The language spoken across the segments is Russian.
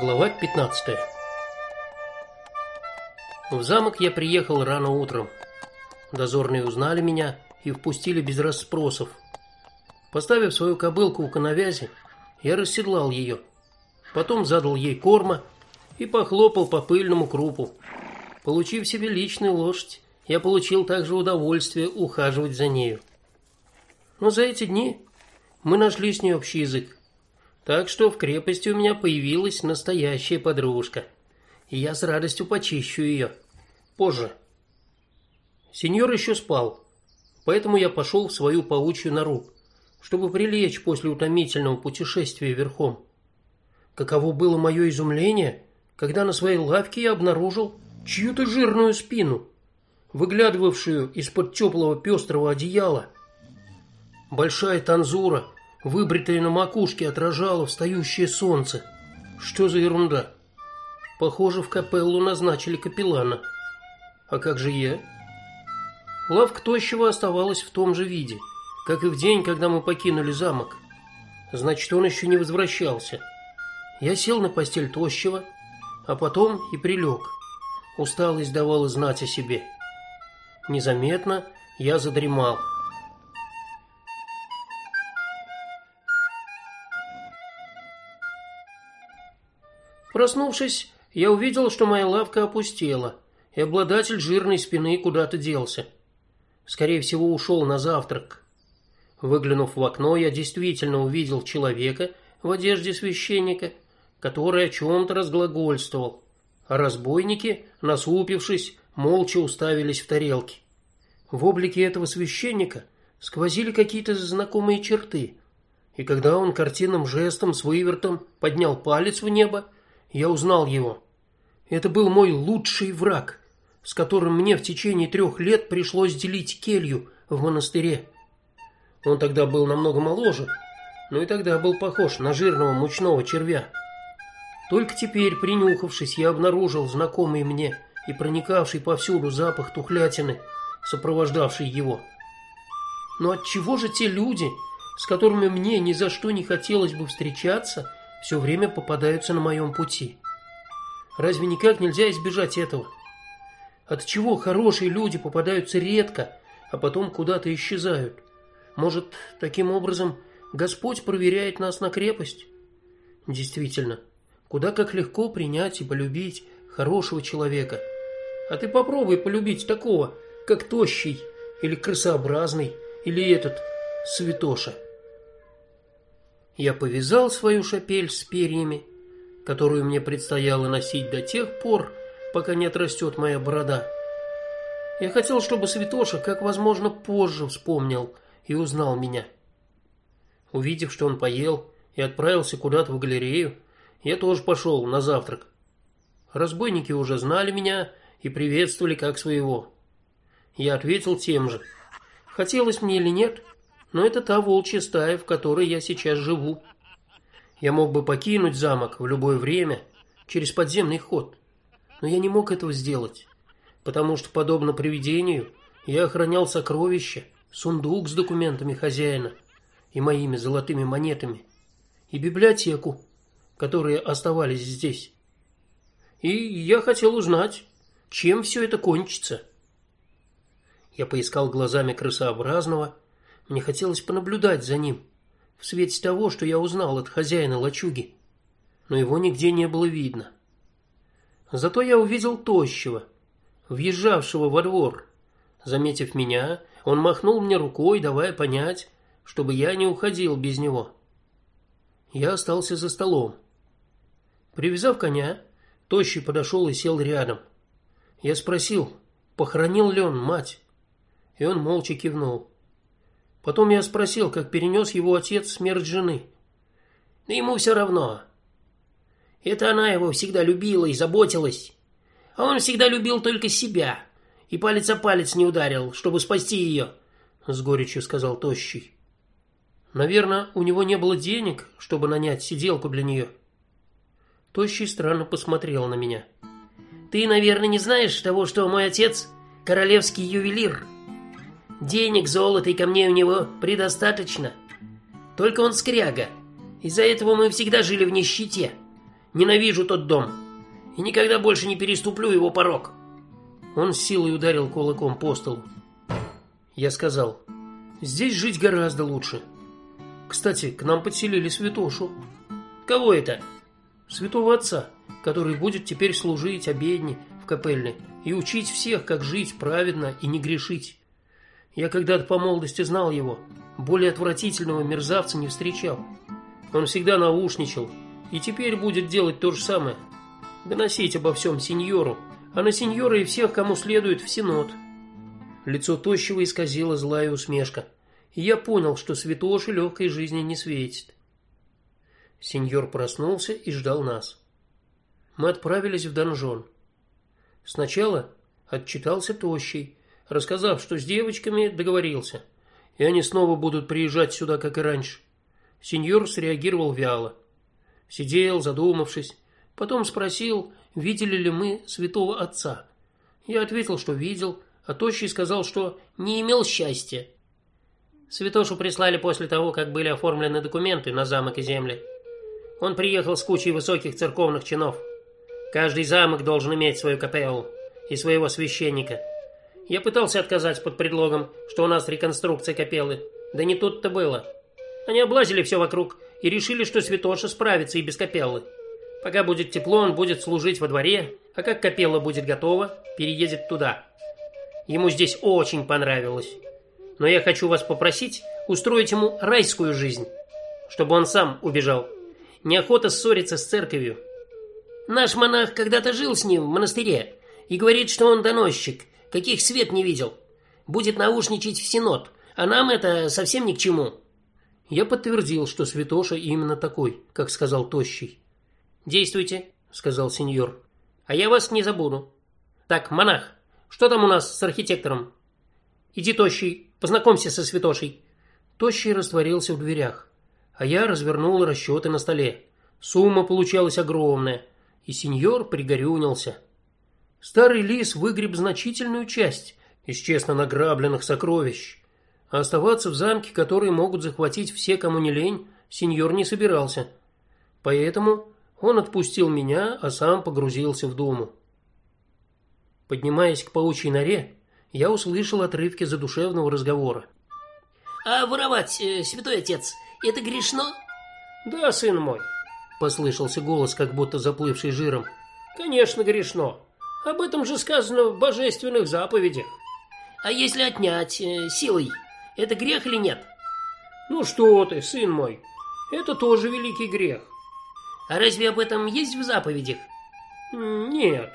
Глава 15. В замок я приехал рано утром. Дозорные узнали меня и впустили без расспросов. Поставив свою кобылку у коновязи, я расседлал ее. Потом задал ей корма и похлопал по пыльному крупу. Получив себе личную лошадь, я получил также удовольствие ухаживать за нею. Но за эти дни мы нашли с ней общий язык. Так что в крепости у меня появилась настоящая подружка. И я с радостью почищу ее. Позже. Сеньор еще спал, поэтому я пошел в свою паучью нору, чтобы прилечь после утомительного путешествия верхом. Каково было мое изумление, когда на своей лавке я обнаружил чью-то жирную спину, выглядывавшую из-под теплого пестрого одеяла. Большая танзура выбритое на макушке отражало встающее солнце. Что за ерунда? Похоже, в капеллу назначили капеллана. А как же я? Лавка тощего оставалась в том же виде, как и в день, когда мы покинули замок. Значит, он еще не возвращался. Я сел на постель тощего, а потом и прилег. Усталость давала знать о себе. Незаметно я задремал. Проснувшись, я увидел, что моя лавка опустела, и обладатель жирной спины куда-то делся. Скорее всего, ушел на завтрак. Выглянув в окно, я действительно увидел человека в одежде священника, который о чем то разглагольствовал, разбойники, насупившись, молча уставились в тарелки. В облике этого священника сквозили какие-то знакомые черты. И когда он картинным жестом с вывертом поднял палец в небо, я узнал его. Это был мой лучший враг, с которым мне в течение трех лет пришлось делить келью в монастыре. Он тогда был намного моложе, но и тогда был похож на жирного мучного червя. Только теперь, принюхавшись, я обнаружил знакомый мне и проникавший повсюду запах тухлятины, сопровождавший его. Но от чего же те люди, с которыми мне ни за что не хотелось бы встречаться, все время попадаются на моем пути. Разве никак нельзя избежать этого? От чего хорошие люди попадаются редко, а потом куда-то исчезают? Может, таким образом Господь проверяет нас на крепость? Действительно, куда как легко принять и полюбить хорошего человека. А ты попробуй полюбить такого, как тощий или красообразный, или этот святоша. Я повязал свою шапель с перьями, которую мне предстояло носить до тех пор, пока не отрастет моя борода. Я хотел, чтобы Святоша как возможно позже вспомнил и узнал меня. Увидев, что он поел и отправился куда-то в галерею, я тоже пошел на завтрак. Разбойники уже знали меня и приветствовали как своего. Я ответил тем же. Хотелось мне или нет, но это та волчья стая, в которой я сейчас живу. Я мог бы покинуть замок в любое время через подземный ход, но я не мог этого сделать, потому что подобно привидению я охранял сокровища, сундук с документами хозяина и моими золотыми монетами, и библиотеку, которые оставались здесь. И я хотел узнать, чем все это кончится. Я поискал глазами крысообразного мне хотелось понаблюдать за ним в свете того, что я узнал от хозяина лачуги, но его нигде не было видно. Зато я увидел тощего, въезжавшего во двор. Заметив меня, он махнул мне рукой, давая понять, чтобы я не уходил без него. Я остался за столом. Привязав коня, тощий подошел и сел рядом. Я спросил, похоронил ли он мать, и он молча кивнул. Потом я спросил, как перенес его отец смерть жены. Ему все равно. Это она его всегда любила и заботилась, а он всегда любил только себя и палец о палец не ударил, чтобы спасти ее, с горечью сказал тощий. Наверное, у него не было денег, чтобы нанять сиделку для нее. Тощий странно посмотрел на меня. Ты, наверное, не знаешь того, что мой отец королевский ювелир. Денег, золота и камней у него предостаточно. Только он скряга. Из-за этого мы всегда жили в нищете. Ненавижу тот дом и никогда больше не переступлю его порог. Он с силой ударил кулаком по столу. Я сказал: "Здесь жить гораздо лучше. Кстати, к нам подселили святошу. Кого это? Святого отца, который будет теперь служить обедни в капельне и учить всех, как жить праведно и не грешить. Я когда-то по молодости знал его, более отвратительного мерзавца не встречал. Он всегда наушничал и теперь будет делать то же самое. Доносить обо всем сеньору, а на сеньора и всех, кому следует, в синод. Лицо тощего исказило злая усмешка, и я понял, что святоши легкой жизни не светит. Сеньор проснулся и ждал нас. Мы отправились в донжон. Сначала отчитался тощий, рассказав, что с девочками договорился, и они снова будут приезжать сюда, как и раньше. Сеньор среагировал вяло. Сидел, задумавшись, потом спросил, видели ли мы святого отца. Я ответил, что видел, а тощий сказал, что не имел счастья. Святошу прислали после того, как были оформлены документы на замок и земли. Он приехал с кучей высоких церковных чинов. Каждый замок должен иметь свою капеллу и своего священника. Я пытался отказать под предлогом, что у нас реконструкция капеллы. Да не тут-то было. Они облазили все вокруг и решили, что святоша справится и без капеллы. Пока будет тепло, он будет служить во дворе, а как капелла будет готова, переедет туда. Ему здесь очень понравилось. Но я хочу вас попросить устроить ему райскую жизнь, чтобы он сам убежал. Неохота ссориться с церковью. Наш монах когда-то жил с ним в монастыре и говорит, что он доносчик, каких свет не видел. Будет наушничать в синод, а нам это совсем ни к чему. Я подтвердил, что святоша именно такой, как сказал тощий. Действуйте, сказал сеньор. А я вас не забуду. Так, монах, что там у нас с архитектором? Иди, тощий, познакомься со святошей. Тощий растворился в дверях, а я развернул расчеты на столе. Сумма получалась огромная, и сеньор пригорюнился. Старый лис выгреб значительную часть из честно награбленных сокровищ. А оставаться в замке, который могут захватить все, кому не лень, сеньор не собирался. Поэтому он отпустил меня, а сам погрузился в думу. Поднимаясь к паучьей норе, я услышал отрывки задушевного разговора. А воровать, э, святой отец, это грешно? Да, сын мой, послышался голос, как будто заплывший жиром. Конечно, грешно. Об этом же сказано в божественных заповедях. А если отнять э, силой, это грех или нет? Ну что ты, сын мой? Это тоже великий грех. А разве об этом есть в заповедях? Нет.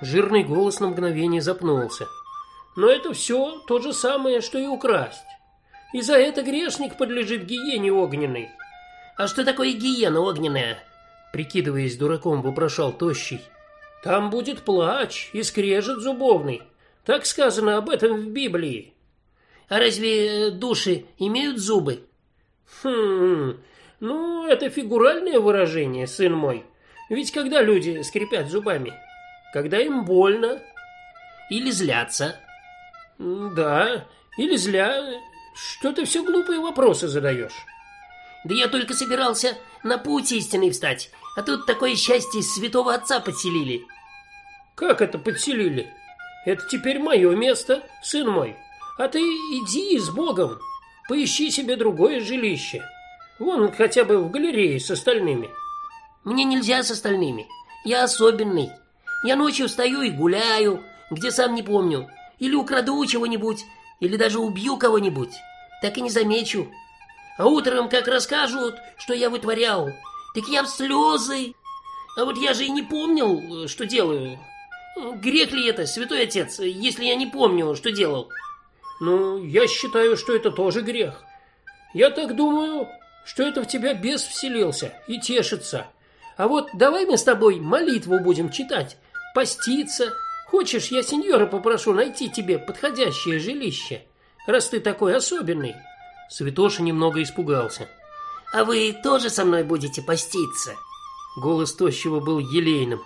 Жирный голос на мгновение запнулся. Но это все то же самое, что и украсть. И за это грешник подлежит гиене огненной. А что такое гиена огненная? Прикидываясь дураком, вопрошал тощий. Там будет плач и скрежет зубовный. Так сказано об этом в Библии. А разве э, души имеют зубы? Хм. Ну, это фигуральное выражение, сын мой. Ведь когда люди скрипят зубами, когда им больно или злятся. Да, или зля. Что ты все глупые вопросы задаешь? Да я только собирался на путь истинный встать, а тут такое счастье святого отца подселили. Как это подселили? Это теперь мое место, сын мой. А ты иди с Богом, поищи себе другое жилище. Вон хотя бы в галерее с остальными. Мне нельзя с остальными. Я особенный. Я ночью встаю и гуляю, где сам не помню, или украду чего-нибудь, или даже убью кого-нибудь. Так и не замечу. А утром, как расскажут, что я вытворял, так я в слезы. А вот я же и не помнил, что делаю. Грех ли это, святой отец, если я не помню, что делал? Ну, я считаю, что это тоже грех. Я так думаю, что это в тебя бес вселился и тешится. А вот давай мы с тобой молитву будем читать, поститься. Хочешь, я сеньора попрошу найти тебе подходящее жилище, раз ты такой особенный. Святоша немного испугался. А вы тоже со мной будете поститься? Голос тощего был елейным.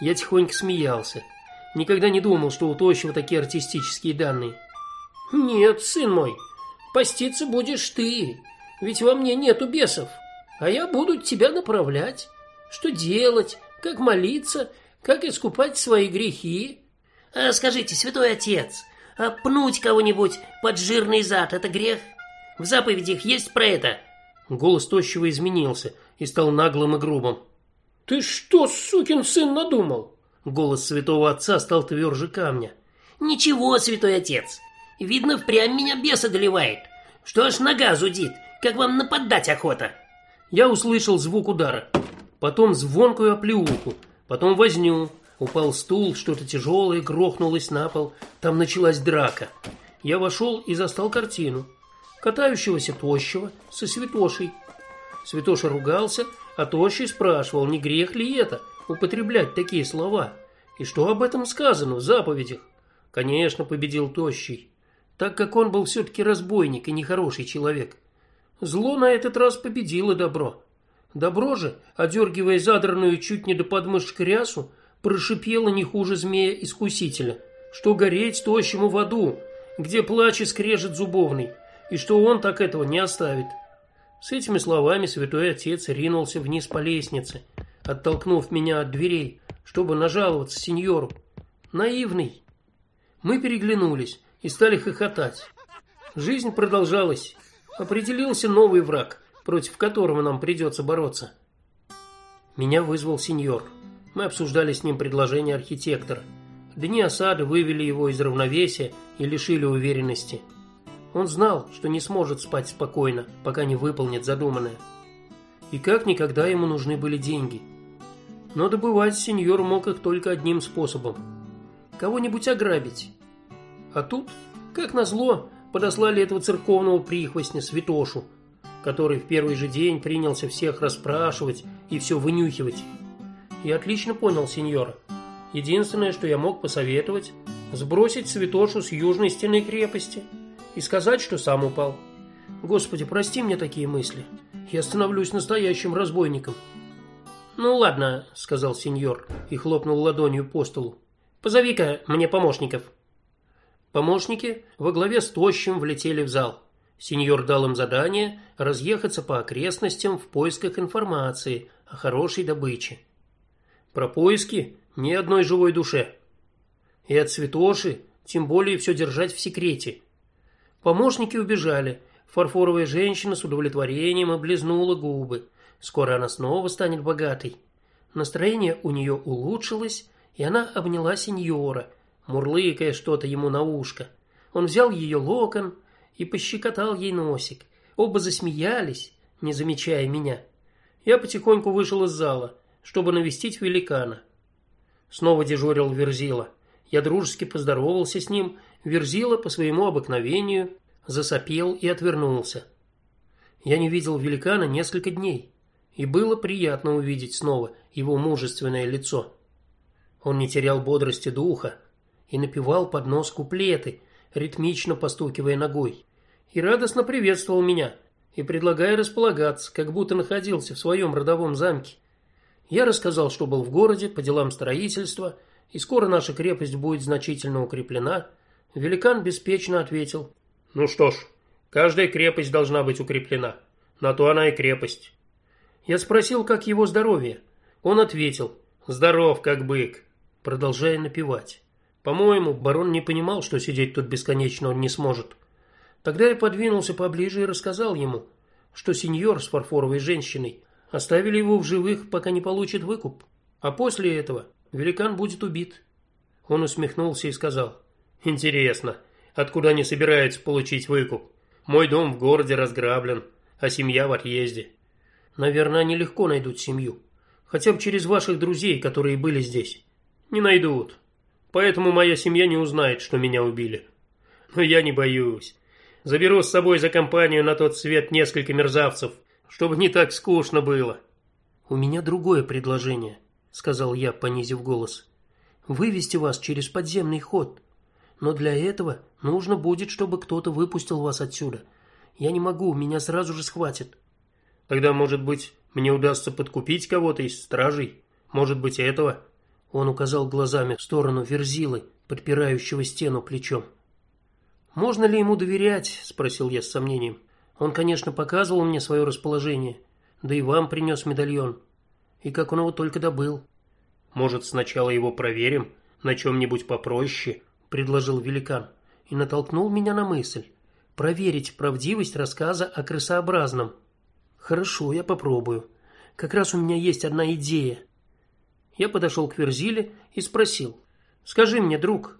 Я тихонько смеялся. Никогда не думал, что у тощего такие артистические данные. Нет, сын мой, поститься будешь ты. Ведь во мне нету бесов, а я буду тебя направлять, Что делать? Как молиться? Как искупать свои грехи? А скажите, святой отец, а пнуть кого-нибудь под жирный зад это грех? В заповедях есть про это? Голос тощего изменился и стал наглым и грубым. Ты что, сукин сын, надумал? Голос святого отца стал тверже камня. Ничего, святой отец. Видно, впрямь меня бес одолевает. Что аж нога зудит, как вам нападать охота. Я услышал звук удара, потом звонкую оплеуху, потом возню. Упал стул, что-то тяжелое грохнулось на пол. Там началась драка. Я вошел и застал картину катающегося тощего со святошей. Святоша ругался, а тощий спрашивал, не грех ли это употреблять такие слова и что об этом сказано в заповедях. Конечно, победил тощий, так как он был все таки разбойник и нехороший человек. Зло на этот раз победило добро. Добро же, одергивая задранную чуть не до подмышек рясу, прошипело не хуже змея-искусителя, что гореть тощему в аду, где плач и скрежет зубовный, и что он так этого не оставит. С этими словами святой отец ринулся вниз по лестнице, оттолкнув меня от дверей, чтобы нажаловаться сеньору. Наивный. Мы переглянулись и стали хохотать. Жизнь продолжалась. Определился новый враг, против которого нам придется бороться. Меня вызвал сеньор. Мы обсуждали с ним предложение архитектора. Дни осады вывели его из равновесия и лишили уверенности. Он знал, что не сможет спать спокойно, пока не выполнит задуманное. И как никогда ему нужны были деньги. Но добывать сеньор мог их только одним способом кого-нибудь ограбить. А тут, как назло, подослали этого церковного прихвостня Святошу, который в первый же день принялся всех расспрашивать и все вынюхивать. Я отлично понял сеньора. Единственное, что я мог посоветовать, сбросить Святошу с южной стены крепости и сказать, что сам упал. Господи, прости мне такие мысли. Я становлюсь настоящим разбойником. Ну ладно, сказал сеньор и хлопнул ладонью по столу. Позови-ка мне помощников. Помощники во главе с тощим влетели в зал. Сеньор дал им задание разъехаться по окрестностям в поисках информации о хорошей добыче. Про поиски ни одной живой душе. И от Святоши тем более все держать в секрете. Помощники убежали. Фарфоровая женщина с удовлетворением облизнула губы. Скоро она снова станет богатой. Настроение у нее улучшилось, и она обняла сеньора, мурлыкая что-то ему на ушко. Он взял ее локон и пощекотал ей носик. Оба засмеялись, не замечая меня. Я потихоньку вышел из зала, чтобы навестить великана. Снова дежурил Верзила. Я дружески поздоровался с ним Верзила по своему обыкновению засопел и отвернулся. Я не видел великана несколько дней, и было приятно увидеть снова его мужественное лицо. Он не терял бодрости духа и напевал под нос куплеты, ритмично постукивая ногой, и радостно приветствовал меня и предлагая располагаться, как будто находился в своем родовом замке. Я рассказал, что был в городе по делам строительства, и скоро наша крепость будет значительно укреплена. Великан беспечно ответил: "Ну что ж, каждая крепость должна быть укреплена. На то она и крепость". Я спросил, как его здоровье. Он ответил: "Здоров, как бык", продолжая напевать. По-моему, барон не понимал, что сидеть тут бесконечно он не сможет. Тогда я подвинулся поближе и рассказал ему, что сеньор с фарфоровой женщиной оставили его в живых, пока не получит выкуп, а после этого великан будет убит. Он усмехнулся и сказал: Интересно, откуда они собираются получить выкуп? Мой дом в городе разграблен, а семья в отъезде. Наверное, они легко найдут семью, хотя бы через ваших друзей, которые были здесь. Не найдут. Поэтому моя семья не узнает, что меня убили. Но я не боюсь. Заберу с собой за компанию на тот свет несколько мерзавцев, чтобы не так скучно было. У меня другое предложение, сказал я, понизив голос. Вывести вас через подземный ход но для этого нужно будет, чтобы кто-то выпустил вас отсюда. Я не могу, меня сразу же схватят. Тогда, может быть, мне удастся подкупить кого-то из стражей? Может быть, этого? Он указал глазами в сторону Верзилы, подпирающего стену плечом. Можно ли ему доверять, спросил я с сомнением. Он, конечно, показывал мне свое расположение, да и вам принес медальон. И как он его только добыл. Может, сначала его проверим на чем нибудь попроще, предложил великан и натолкнул меня на мысль проверить правдивость рассказа о крысообразном. Хорошо, я попробую. Как раз у меня есть одна идея. Я подошел к Верзиле и спросил: "Скажи мне, друг,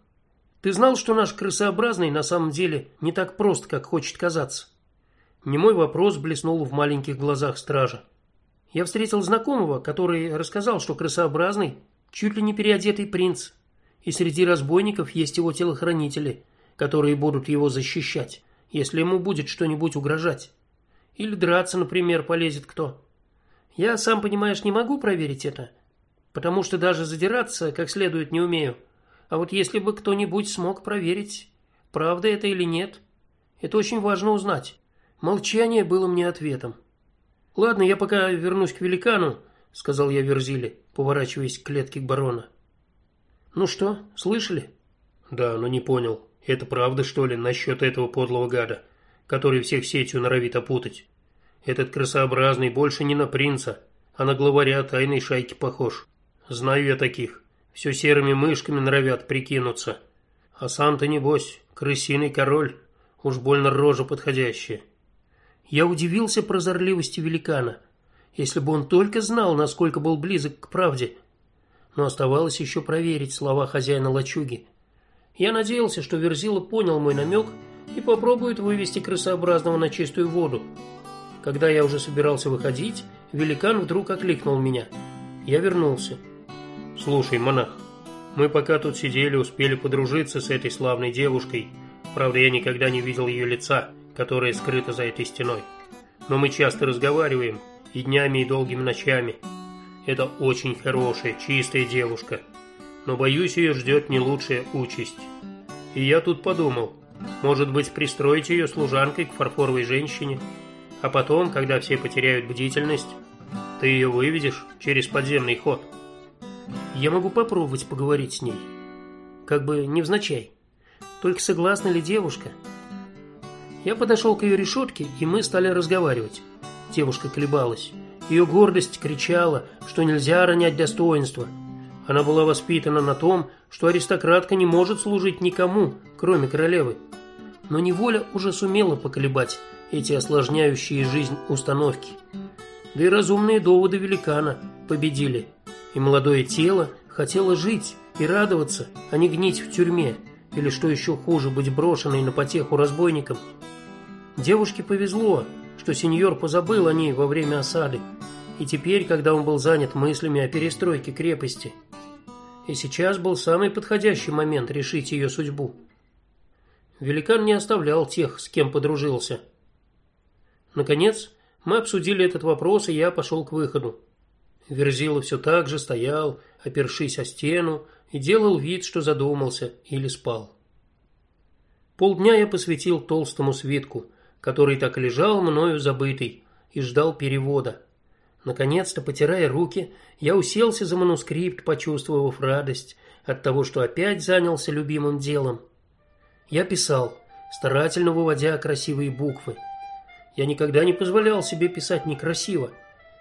ты знал, что наш крысообразный на самом деле не так прост, как хочет казаться?" Не мой вопрос блеснул в маленьких глазах стража. Я встретил знакомого, который рассказал, что крысообразный чуть ли не переодетый принц, и среди разбойников есть его телохранители, которые будут его защищать, если ему будет что-нибудь угрожать. Или драться, например, полезет кто. Я сам, понимаешь, не могу проверить это, потому что даже задираться как следует не умею. А вот если бы кто-нибудь смог проверить, правда это или нет, это очень важно узнать. Молчание было мне ответом. Ладно, я пока вернусь к великану, сказал я Верзиле, поворачиваясь к клетке барона. Ну что, слышали? Да, но не понял. Это правда, что ли, насчет этого подлого гада, который всех сетью норовит опутать? Этот красообразный больше не на принца, а на главаря тайной шайки похож. Знаю я таких. Все серыми мышками норовят прикинуться. А сам-то небось крысиный король, уж больно рожа подходящая. Я удивился прозорливости великана. Если бы он только знал, насколько был близок к правде. Но оставалось еще проверить слова хозяина лачуги. Я надеялся, что Верзила понял мой намек и попробует вывести крысообразного на чистую воду. Когда я уже собирался выходить, великан вдруг окликнул меня. Я вернулся. Слушай, монах, мы пока тут сидели, успели подружиться с этой славной девушкой. Правда, я никогда не видел ее лица, которое скрыто за этой стеной. Но мы часто разговариваем, и днями, и долгими ночами. Это очень хорошая, чистая девушка. Но боюсь, ее ждет не лучшая участь. И я тут подумал, может быть, пристроить ее служанкой к фарфоровой женщине, а потом, когда все потеряют бдительность, ты ее выведешь через подземный ход. Я могу попробовать поговорить с ней. Как бы не невзначай. Только согласна ли девушка? Я подошел к ее решетке, и мы стали разговаривать. Девушка колебалась. Ее гордость кричала, что нельзя ронять достоинство. Она была воспитана на том, что аристократка не может служить никому, кроме королевы. Но неволя уже сумела поколебать эти осложняющие жизнь установки. Да и разумные доводы великана победили. И молодое тело хотело жить и радоваться, а не гнить в тюрьме, или что еще хуже, быть брошенной на потеху разбойникам. Девушке повезло, что сеньор позабыл о ней во время осады, и теперь, когда он был занят мыслями о перестройке крепости, и сейчас был самый подходящий момент решить ее судьбу. Великан не оставлял тех, с кем подружился. Наконец, мы обсудили этот вопрос, и я пошел к выходу. Верзила все так же стоял, опершись о стену, и делал вид, что задумался или спал. Полдня я посвятил толстому свитку, который так лежал мною забытый и ждал перевода. Наконец-то, потирая руки, я уселся за манускрипт, почувствовав радость от того, что опять занялся любимым делом. Я писал, старательно выводя красивые буквы. Я никогда не позволял себе писать некрасиво,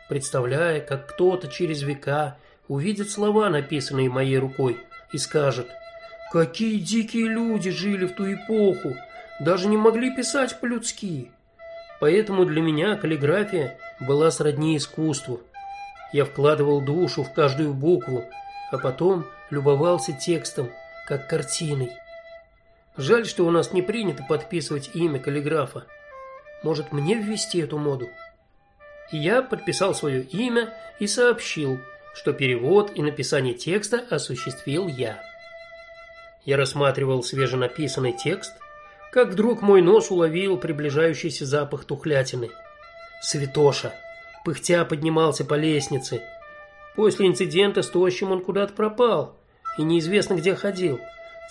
представляя, как кто-то через века увидит слова, написанные моей рукой, и скажет: "Какие дикие люди жили в ту эпоху! Даже не могли писать по-людски. Поэтому для меня каллиграфия была сродни искусству. Я вкладывал душу в каждую букву, а потом любовался текстом, как картиной. Жаль, что у нас не принято подписывать имя каллиграфа. Может, мне ввести эту моду? И я подписал свое имя и сообщил, что перевод и написание текста осуществил я. Я рассматривал свеженаписанный текст как вдруг мой нос уловил приближающийся запах тухлятины. Святоша, пыхтя поднимался по лестнице. После инцидента с Тощим он куда-то пропал и неизвестно где ходил.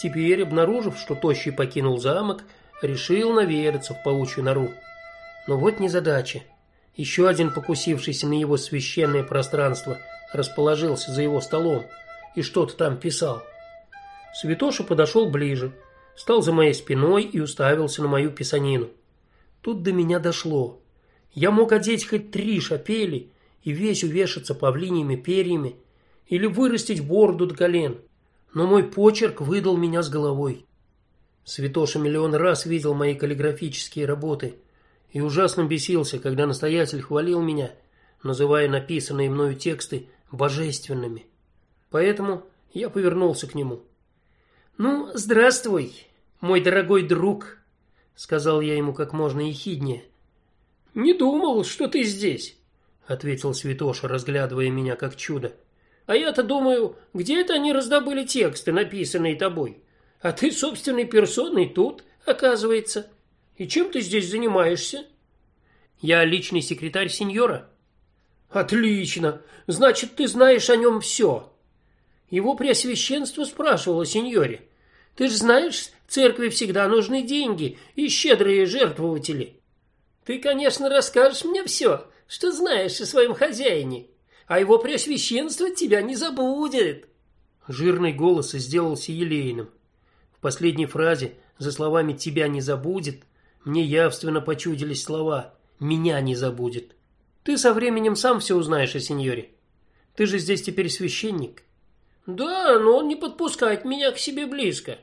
Теперь, обнаружив, что Тощий покинул замок, решил наведаться в паучью нору. Но вот незадача. Еще один покусившийся на его священное пространство расположился за его столом и что-то там писал. Святоша подошел ближе стал за моей спиной и уставился на мою писанину. Тут до меня дошло. Я мог одеть хоть три шапели и весь увешаться павлиньими перьями или вырастить бороду до колен. Но мой почерк выдал меня с головой. Святоша миллион раз видел мои каллиграфические работы и ужасно бесился, когда настоятель хвалил меня, называя написанные мною тексты божественными. Поэтому я повернулся к нему. Ну, здравствуй, мой дорогой друг, сказал я ему как можно ехиднее. Не думал, что ты здесь, ответил Святоша, разглядывая меня как чудо. А я-то думаю, где это они раздобыли тексты, написанные тобой? А ты собственной персоной тут, оказывается. И чем ты здесь занимаешься? Я личный секретарь сеньора. Отлично. Значит, ты знаешь о нем все. Его преосвященство спрашивало сеньоре: "Ты же знаешь, церкви всегда нужны деньги и щедрые жертвователи. Ты, конечно, расскажешь мне все, что знаешь о своем хозяине, а его преосвященство тебя не забудет". Жирный голос сделался елейным. В последней фразе за словами тебя не забудет мне явственно почудились слова меня не забудет. Ты со временем сам все узнаешь о сеньоре. Ты же здесь теперь священник. Да, но он не подпускает меня к себе близко.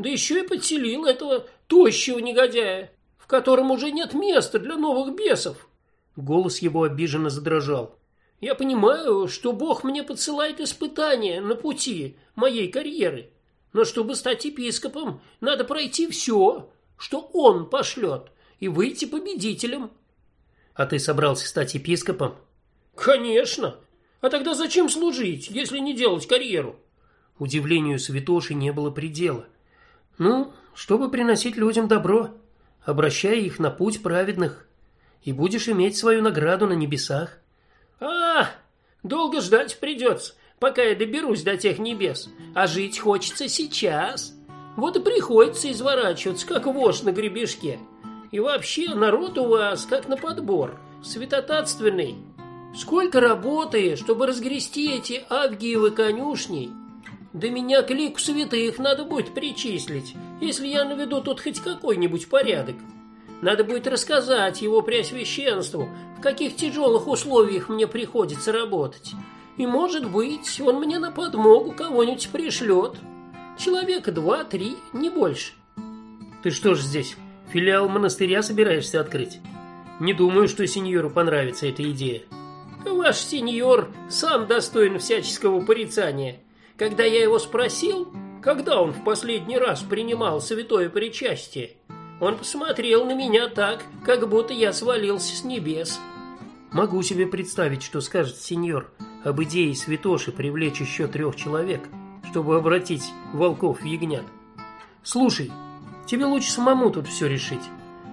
Да еще и подселил этого тощего негодяя, в котором уже нет места для новых бесов. Голос его обиженно задрожал. Я понимаю, что Бог мне подсылает испытания на пути моей карьеры. Но чтобы стать епископом, надо пройти все, что он пошлет, и выйти победителем. А ты собрался стать епископом? Конечно. А тогда зачем служить, если не делать карьеру? Удивлению святоши не было предела. Ну, чтобы приносить людям добро, обращая их на путь праведных, и будешь иметь свою награду на небесах. А, долго ждать придется пока я доберусь до тех небес, а жить хочется сейчас. Вот и приходится изворачиваться, как вошь на гребешке. И вообще, народ у вас как на подбор, святотатственный. Сколько работы, чтобы разгрести эти авгиевы конюшни. Да меня к лику святых надо будет причислить, если я наведу тут хоть какой-нибудь порядок. Надо будет рассказать его преосвященству, в каких тяжелых условиях мне приходится работать. И, может быть, он мне на подмогу кого-нибудь пришлет. Человека два-три, не больше. Ты что ж здесь, филиал монастыря собираешься открыть? Не думаю, что сеньору понравится эта идея. Ваш сеньор сам достоин всяческого порицания. Когда я его спросил, когда он в последний раз принимал святое причастие, он посмотрел на меня так, как будто я свалился с небес. Могу себе представить, что скажет сеньор, об идее святоши привлечь еще трех человек, чтобы обратить волков в ягнят. Слушай, тебе лучше самому тут все решить.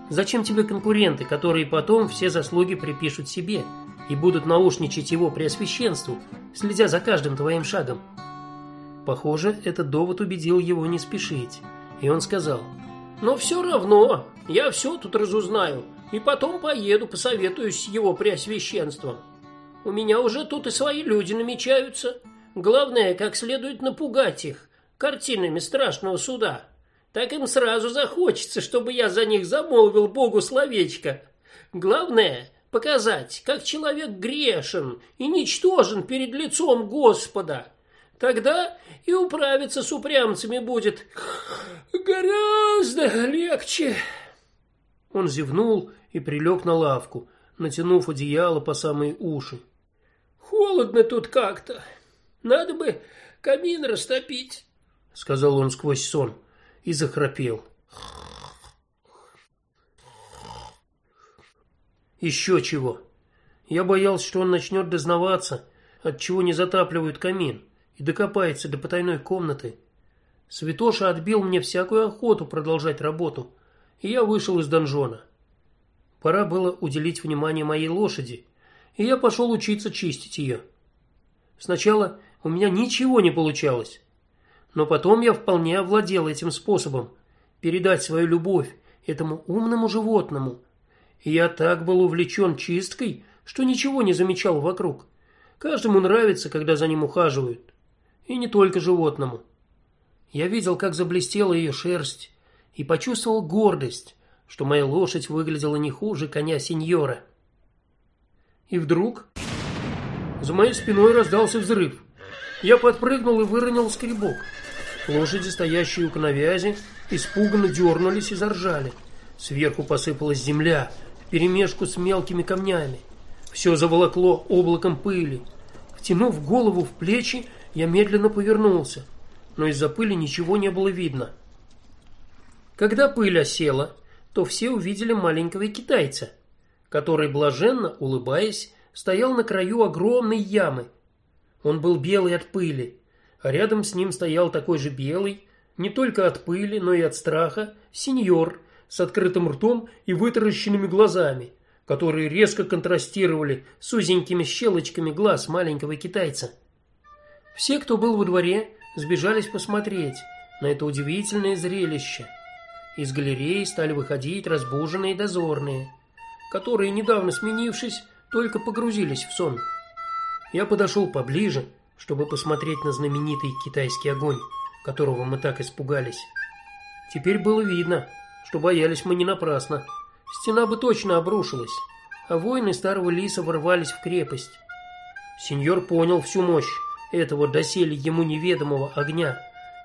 Зачем тебе конкуренты, которые потом все заслуги припишут себе и будут наушничать его преосвященству, следя за каждым твоим шагом? Похоже, этот довод убедил его не спешить, и он сказал: "Но все равно, я все тут разузнаю и потом поеду, посоветуюсь с его преосвященством". У меня уже тут и свои люди намечаются. Главное, как следует напугать их картинами страшного суда. Так им сразу захочется, чтобы я за них замолвил Богу словечко. Главное показать, как человек грешен и ничтожен перед лицом Господа. Тогда и управиться с упрямцами будет гораздо легче. Он зевнул и прилег на лавку, натянув одеяло по самые уши. Холодно тут как-то. Надо бы камин растопить, сказал он сквозь сон и захрапел. Еще чего? Я боялся, что он начнет дознаваться, от чего не затапливают камин, и докопается до потайной комнаты. Святоша отбил мне всякую охоту продолжать работу, и я вышел из донжона. Пора было уделить внимание моей лошади, и я пошел учиться чистить ее. Сначала у меня ничего не получалось, но потом я вполне овладел этим способом передать свою любовь этому умному животному. И я так был увлечен чисткой, что ничего не замечал вокруг. Каждому нравится, когда за ним ухаживают, и не только животному. Я видел, как заблестела ее шерсть, и почувствовал гордость, что моя лошадь выглядела не хуже коня сеньора. И вдруг За моей спиной раздался взрыв. Я подпрыгнул и выронил скребок. Лошади, стоящие у коновязи, испуганно дернулись и заржали. Сверху посыпалась земля, вперемешку с мелкими камнями. Все заволокло облаком пыли. Втянув голову в плечи, я медленно повернулся, но из-за пыли ничего не было видно. Когда пыль осела, то все увидели маленького китайца, который блаженно улыбаясь стоял на краю огромной ямы. Он был белый от пыли, а рядом с ним стоял такой же белый, не только от пыли, но и от страха, сеньор с открытым ртом и вытаращенными глазами, которые резко контрастировали с узенькими щелочками глаз маленького китайца. Все, кто был во дворе, сбежались посмотреть на это удивительное зрелище. Из галереи стали выходить разбуженные дозорные, которые недавно сменившись, только погрузились в сон. Я подошел поближе, чтобы посмотреть на знаменитый китайский огонь, которого мы так испугались. Теперь было видно, что боялись мы не напрасно. Стена бы точно обрушилась, а воины старого лиса ворвались в крепость. Сеньор понял всю мощь этого доселе ему неведомого огня,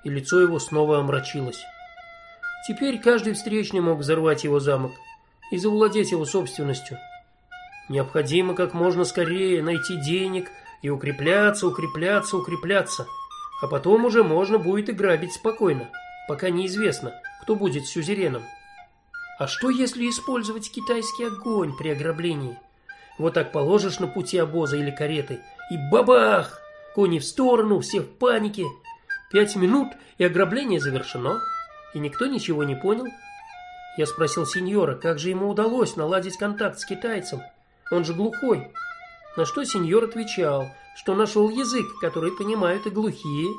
и лицо его снова омрачилось. Теперь каждый встречный мог взорвать его замок и завладеть его собственностью. Необходимо как можно скорее найти денег и укрепляться, укрепляться, укрепляться, а потом уже можно будет и грабить спокойно, пока неизвестно, кто будет сюзереном. А что если использовать китайский огонь при ограблении? Вот так положишь на пути обоза или кареты и бабах! Кони в сторону, все в панике. Пять минут и ограбление завершено, и никто ничего не понял. Я спросил сеньора, как же ему удалось наладить контакт с китайцем. Он же глухой. На что сеньор отвечал, что нашел язык, который понимают и глухие,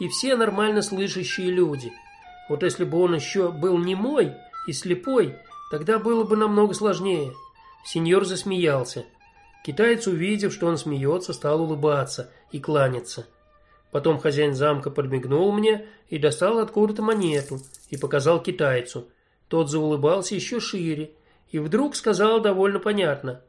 и все нормально слышащие люди. Вот если бы он еще был немой и слепой, тогда было бы намного сложнее. Сеньор засмеялся. Китаец, увидев, что он смеется, стал улыбаться и кланяться. Потом хозяин замка подмигнул мне и достал откуда-то монету и показал китайцу. Тот заулыбался еще шире и вдруг сказал довольно понятно: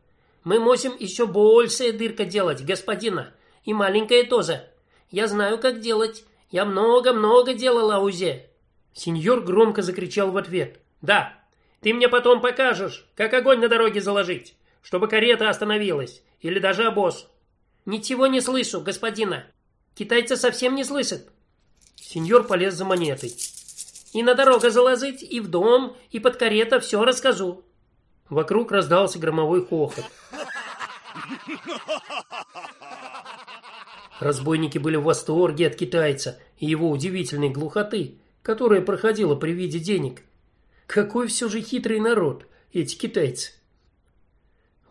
"Мы мусим еще большая дырка делать, господина, и маленькая тоже. Я знаю, как делать. Я много-много делала узе". Сеньор громко закричал в ответ: "Да, ты мне потом покажешь, как огонь на дороге заложить" чтобы карета остановилась или даже обоз. Ничего не слышу, господина. Китайцы совсем не слышат. Сеньор полез за монетой. И на дорогу заложить, и в дом, и под карета все расскажу. Вокруг раздался громовой хохот. Разбойники были в восторге от китайца и его удивительной глухоты, которая проходила при виде денег. Какой все же хитрый народ эти китайцы.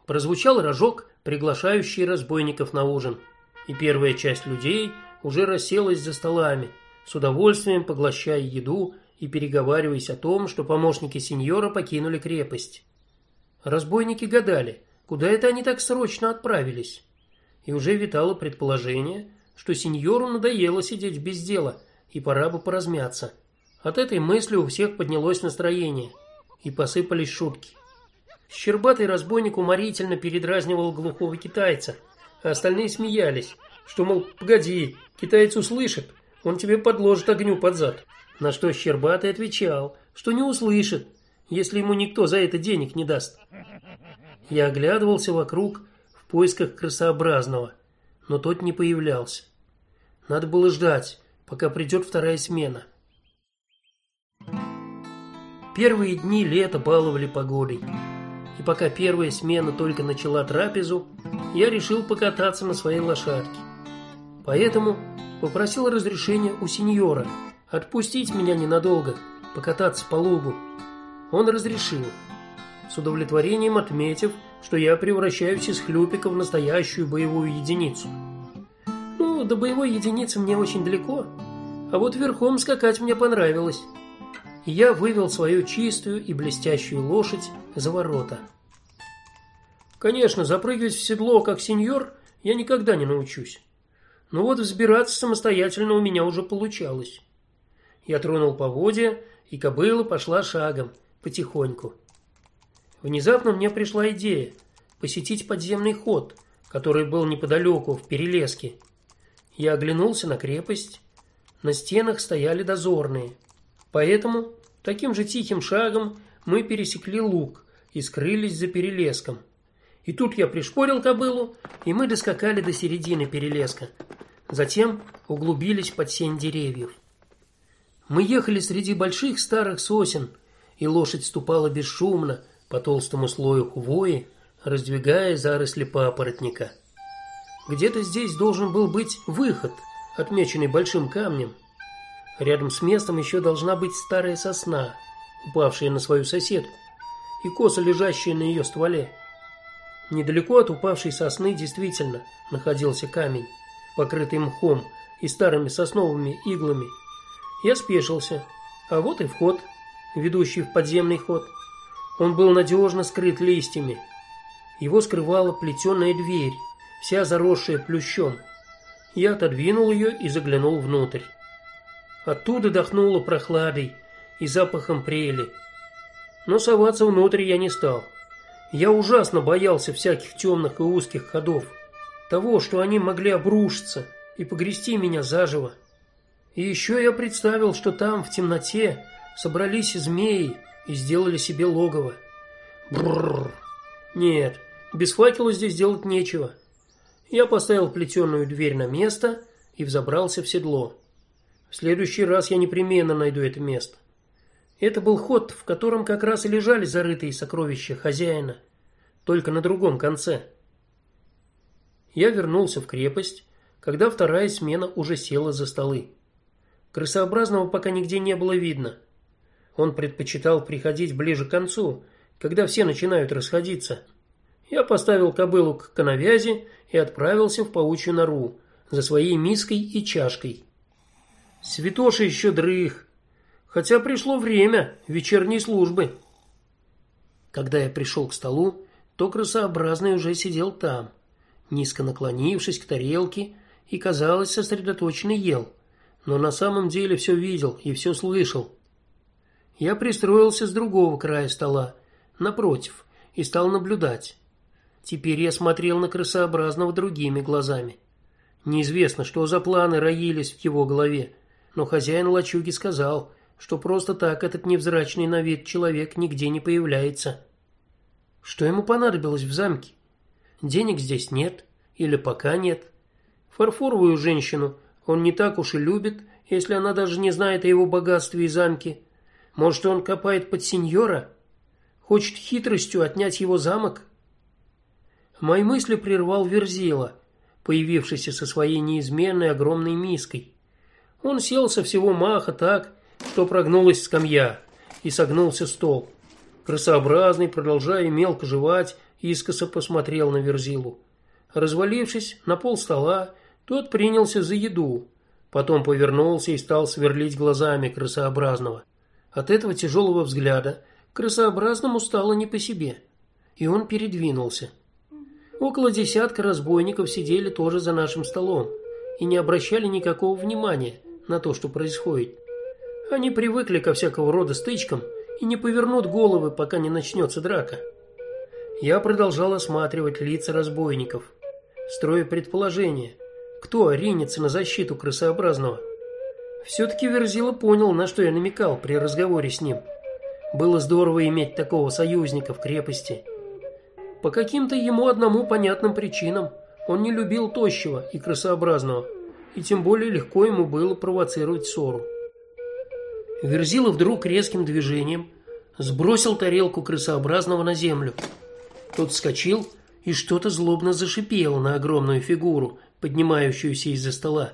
Прозвучал рожок, приглашающий разбойников на ужин, и первая часть людей уже расселась за столами, с удовольствием поглощая еду и переговариваясь о том, что помощники сеньора покинули крепость. Разбойники гадали, куда это они так срочно отправились. И уже витало предположение, что сеньору надоело сидеть без дела, и пора бы поразмяться. От этой мысли у всех поднялось настроение, и посыпались шутки. Щербатый разбойник уморительно передразнивал глухого китайца, остальные смеялись, что мол, погоди, китаец услышит, он тебе подложит огню под зад. На что Щербатый отвечал, что не услышит, если ему никто за это денег не даст. Я оглядывался вокруг в поисках красообразного, но тот не появлялся. Надо было ждать, пока придет вторая смена. Первые дни лета баловали погодой и пока первая смена только начала трапезу, я решил покататься на своей лошадке. Поэтому попросил разрешения у сеньора отпустить меня ненадолго, покататься по лугу. Он разрешил, с удовлетворением отметив, что я превращаюсь из хлюпика в настоящую боевую единицу. Ну, до боевой единицы мне очень далеко, а вот верхом скакать мне понравилось и я вывел свою чистую и блестящую лошадь за ворота. Конечно, запрыгивать в седло как сеньор я никогда не научусь. Но вот взбираться самостоятельно у меня уже получалось. Я тронул поводья, и кобыла пошла шагом, потихоньку. Внезапно мне пришла идея посетить подземный ход, который был неподалеку в перелеске. Я оглянулся на крепость. На стенах стояли дозорные. Поэтому таким же тихим шагом мы пересекли луг и скрылись за перелеском. И тут я пришпорил кобылу, и мы доскакали до середины перелеска. Затем углубились под сень деревьев. Мы ехали среди больших старых сосен, и лошадь ступала бесшумно по толстому слою хвои, раздвигая заросли папоротника. Где-то здесь должен был быть выход, отмеченный большим камнем. Рядом с местом еще должна быть старая сосна, упавшая на свою соседку, и косо лежащая на ее стволе. Недалеко от упавшей сосны действительно находился камень, покрытый мхом и старыми сосновыми иглами. Я спешился, а вот и вход, ведущий в подземный ход. Он был надежно скрыт листьями. Его скрывала плетеная дверь, вся заросшая плющом. Я отодвинул ее и заглянул внутрь. Оттуда дохнуло прохладой и запахом прели. Но соваться внутрь я не стал. Я ужасно боялся всяких темных и узких ходов, того, что они могли обрушиться и погрести меня заживо. И еще я представил, что там в темноте собрались змеи и сделали себе логово. Бррр. Нет, без факела здесь делать нечего. Я поставил плетеную дверь на место и взобрался в седло. Следующий раз я непременно найду это место. Это был ход, в котором как раз и лежали зарытые сокровища хозяина, только на другом конце. Я вернулся в крепость, когда вторая смена уже села за столы. Крысообразного пока нигде не было видно. Он предпочитал приходить ближе к концу, когда все начинают расходиться. Я поставил кобылу к коновязи и отправился в паучью нору за своей миской и чашкой. Святоша еще дрых, хотя пришло время вечерней службы. Когда я пришел к столу, то красообразный уже сидел там, низко наклонившись к тарелке и, казалось, сосредоточенно ел, но на самом деле все видел и все слышал. Я пристроился с другого края стола, напротив, и стал наблюдать. Теперь я смотрел на красообразного другими глазами. Неизвестно, что за планы роились в его голове, но хозяин лачуги сказал, что просто так этот невзрачный на вид человек нигде не появляется. Что ему понадобилось в замке? Денег здесь нет или пока нет. Фарфоровую женщину он не так уж и любит, если она даже не знает о его богатстве и замке. Может, он копает под сеньора, хочет хитростью отнять его замок? Мои мысли прервал Верзила, появившийся со своей неизменной огромной миской. Он сел со всего маха так, что прогнулась скамья, и согнулся стол. Красообразный, продолжая мелко жевать, искоса посмотрел на Верзилу. Развалившись на пол стола, тот принялся за еду, потом повернулся и стал сверлить глазами красообразного. От этого тяжелого взгляда красообразному стало не по себе, и он передвинулся. Около десятка разбойников сидели тоже за нашим столом и не обращали никакого внимания на то, что происходит. Они привыкли ко всякого рода стычкам и не повернут головы, пока не начнется драка. Я продолжал осматривать лица разбойников, строя предположения, кто ринется на защиту крысообразного. все таки Верзила понял, на что я намекал при разговоре с ним. Было здорово иметь такого союзника в крепости. По каким-то ему одному понятным причинам он не любил тощего и красообразного, и тем более легко ему было провоцировать ссору. Верзила вдруг резким движением сбросил тарелку крысообразного на землю. Тот вскочил и что-то злобно зашипел на огромную фигуру, поднимающуюся из-за стола.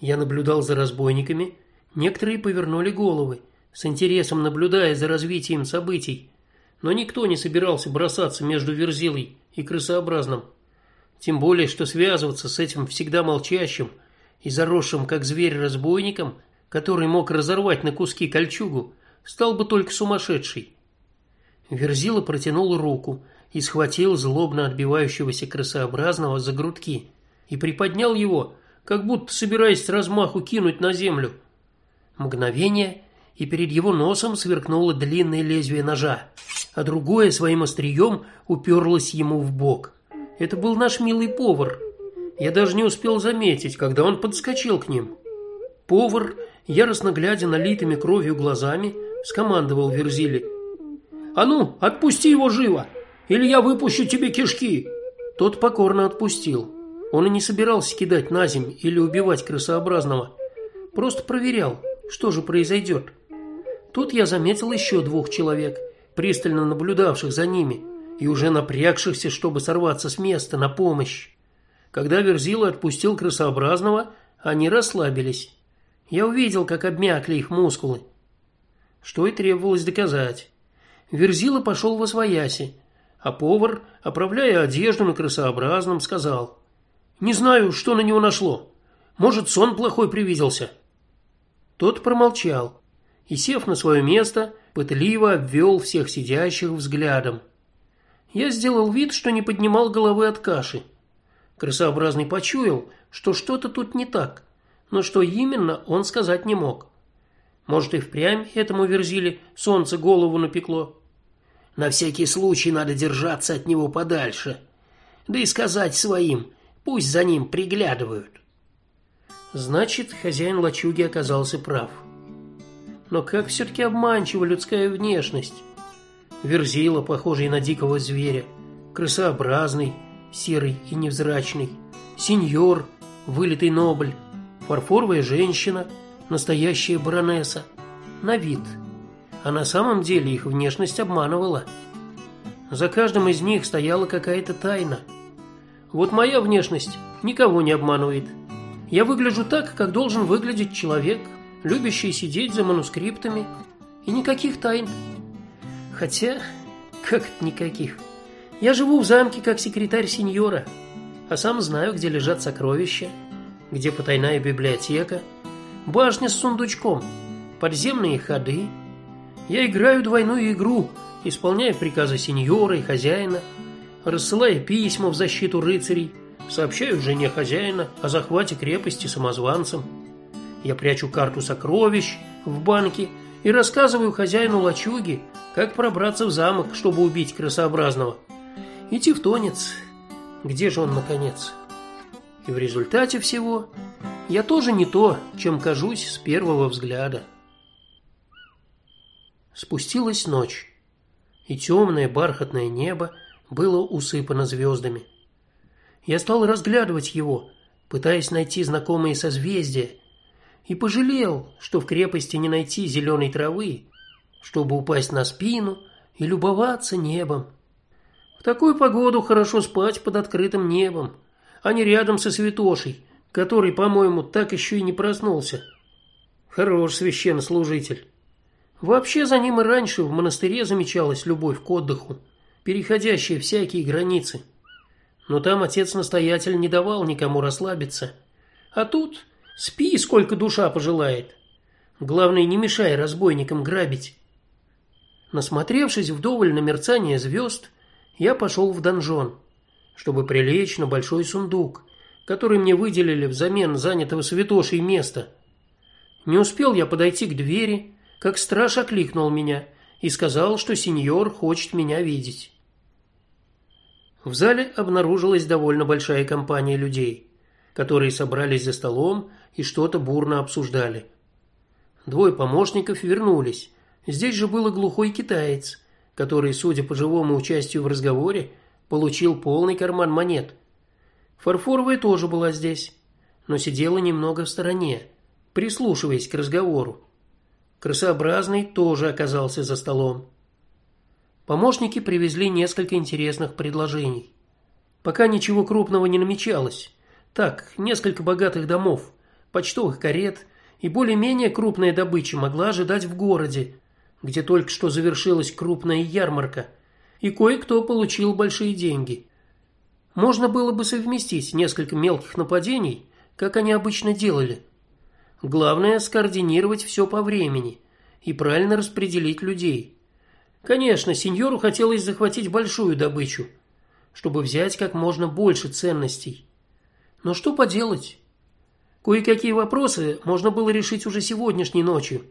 Я наблюдал за разбойниками, некоторые повернули головы, с интересом наблюдая за развитием событий, но никто не собирался бросаться между Верзилой и крысообразным. Тем более, что связываться с этим всегда молчащим и заросшим как зверь разбойником – который мог разорвать на куски кольчугу, стал бы только сумасшедший. Верзила протянул руку и схватил злобно отбивающегося красообразного за грудки и приподнял его, как будто собираясь с размаху кинуть на землю. Мгновение, и перед его носом сверкнуло длинное лезвие ножа, а другое своим острием уперлось ему в бок. Это был наш милый повар. Я даже не успел заметить, когда он подскочил к ним. Повар, яростно глядя налитыми кровью глазами, скомандовал Верзили: "А ну, отпусти его живо, или я выпущу тебе кишки". Тот покорно отпустил. Он и не собирался кидать на земь или убивать крысообразного, просто проверял, что же произойдет. Тут я заметил еще двух человек, пристально наблюдавших за ними и уже напрягшихся, чтобы сорваться с места на помощь. Когда Верзила отпустил крысообразного, они расслабились. Я увидел, как обмякли их мускулы. Что и требовалось доказать. Верзила пошел во свояси, а повар, оправляя одежду на крысообразном, сказал: "Не знаю, что на него нашло. Может, сон плохой привиделся". Тот промолчал и, сев на свое место, пытливо обвел всех сидящих взглядом. Я сделал вид, что не поднимал головы от каши. Крысообразный почуял, что что-то тут не так, но что именно, он сказать не мог. Может, и впрямь этому верзили солнце голову напекло. На всякий случай надо держаться от него подальше. Да и сказать своим, пусть за ним приглядывают. Значит, хозяин лачуги оказался прав. Но как все таки обманчива людская внешность. Верзила, похожий на дикого зверя, крысообразный, серый и невзрачный, сеньор, вылитый нобль, фарфоровая женщина, настоящая баронесса, на вид. А на самом деле их внешность обманывала. За каждым из них стояла какая-то тайна. Вот моя внешность никого не обманывает. Я выгляжу так, как должен выглядеть человек, любящий сидеть за манускриптами, и никаких тайн. Хотя, как никаких? Я живу в замке как секретарь сеньора, а сам знаю, где лежат сокровища, где потайная библиотека, башня с сундучком, подземные ходы. Я играю двойную игру, исполняя приказы сеньора и хозяина, рассылая письма в защиту рыцарей, сообщаю жене хозяина о захвате крепости самозванцам. Я прячу карту сокровищ в банке и рассказываю хозяину лачуги, как пробраться в замок, чтобы убить красообразного. И тевтонец, где же он наконец? И в результате всего я тоже не то, чем кажусь с первого взгляда. Спустилась ночь, и темное бархатное небо было усыпано звездами. Я стал разглядывать его, пытаясь найти знакомые созвездия, и пожалел, что в крепости не найти зеленой травы, чтобы упасть на спину и любоваться небом. В такую погоду хорошо спать под открытым небом, а не рядом со святошей, который, по-моему, так еще и не проснулся. Хорош священнослужитель. Вообще за ним и раньше в монастыре замечалась любовь к отдыху, переходящая всякие границы. Но там отец-настоятель не давал никому расслабиться. А тут спи, сколько душа пожелает. Главное, не мешай разбойникам грабить. Насмотревшись вдоволь на мерцание звезд, я пошел в донжон, чтобы прилечь на большой сундук, который мне выделили взамен занятого святошей места. Не успел я подойти к двери, как страж окликнул меня и сказал, что сеньор хочет меня видеть. В зале обнаружилась довольно большая компания людей, которые собрались за столом и что-то бурно обсуждали. Двое помощников вернулись. Здесь же был и глухой китаец, который, судя по живому участию в разговоре, получил полный карман монет. Фарфоровая тоже была здесь, но сидела немного в стороне, прислушиваясь к разговору. Красообразный тоже оказался за столом. Помощники привезли несколько интересных предложений. Пока ничего крупного не намечалось. Так, несколько богатых домов, почтовых карет и более-менее крупная добыча могла ожидать в городе, где только что завершилась крупная ярмарка, и кое-кто получил большие деньги. Можно было бы совместить несколько мелких нападений, как они обычно делали. Главное скоординировать все по времени и правильно распределить людей. Конечно, сеньору хотелось захватить большую добычу, чтобы взять как можно больше ценностей. Но что поделать? Кое-какие вопросы можно было решить уже сегодняшней ночью.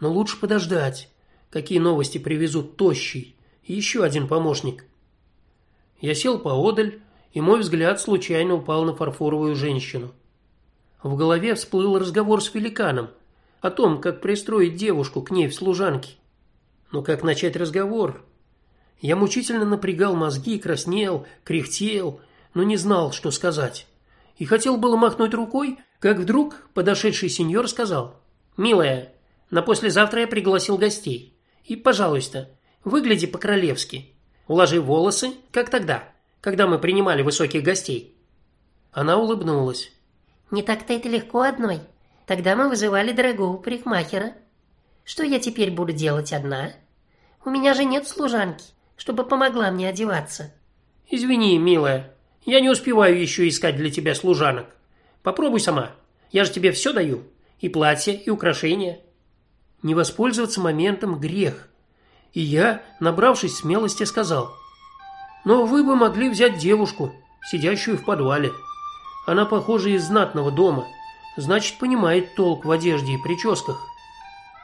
Но лучше подождать, какие новости привезут тощий и еще один помощник. Я сел поодаль и мой взгляд случайно упал на фарфоровую женщину. В голове всплыл разговор с великаном о том, как пристроить девушку к ней в служанки. Но как начать разговор? Я мучительно напрягал мозги, краснел, кряхтел, но не знал, что сказать. И хотел было махнуть рукой, как вдруг подошедший сеньор сказал: "Милая, на послезавтра я пригласил гостей. И, пожалуйста, выгляди по-королевски. Уложи волосы, как тогда, когда мы принимали высоких гостей". Она улыбнулась. Не так-то это легко одной. Тогда мы вызывали дорогого парикмахера. Что я теперь буду делать одна? У меня же нет служанки, чтобы помогла мне одеваться. Извини, милая, я не успеваю еще искать для тебя служанок. Попробуй сама. Я же тебе все даю, и платье, и украшения. Не воспользоваться моментом грех. И я, набравшись смелости, сказал: "Но вы бы могли взять девушку, сидящую в подвале. Она, похоже, из знатного дома, значит, понимает толк в одежде и прическах".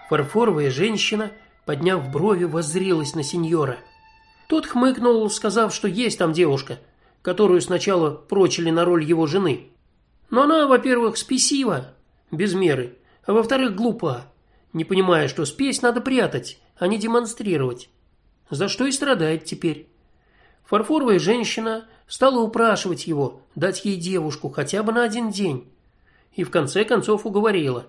Фарфоровая женщина, подняв брови, воззрелась на сеньора. Тот хмыкнул, сказав, что есть там девушка, которую сначала прочили на роль его жены. Но она, во-первых, спесива, без меры, а во-вторых, глупа, не понимая, что спесь надо прятать, а не демонстрировать. За что и страдает теперь. Фарфоровая женщина стала упрашивать его дать ей девушку хотя бы на один день. И в конце концов уговорила.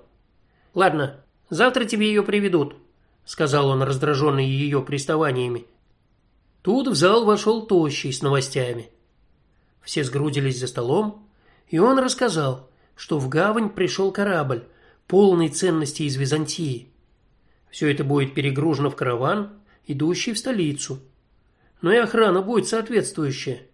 Ладно, завтра тебе ее приведут, сказал он, раздраженный ее приставаниями. Тут в зал вошел тощий с новостями. Все сгрудились за столом, и он рассказал, что в гавань пришел корабль, полный ценностей из Византии. Все это будет перегружено в караван, идущий в столицу. Но и охрана будет соответствующая.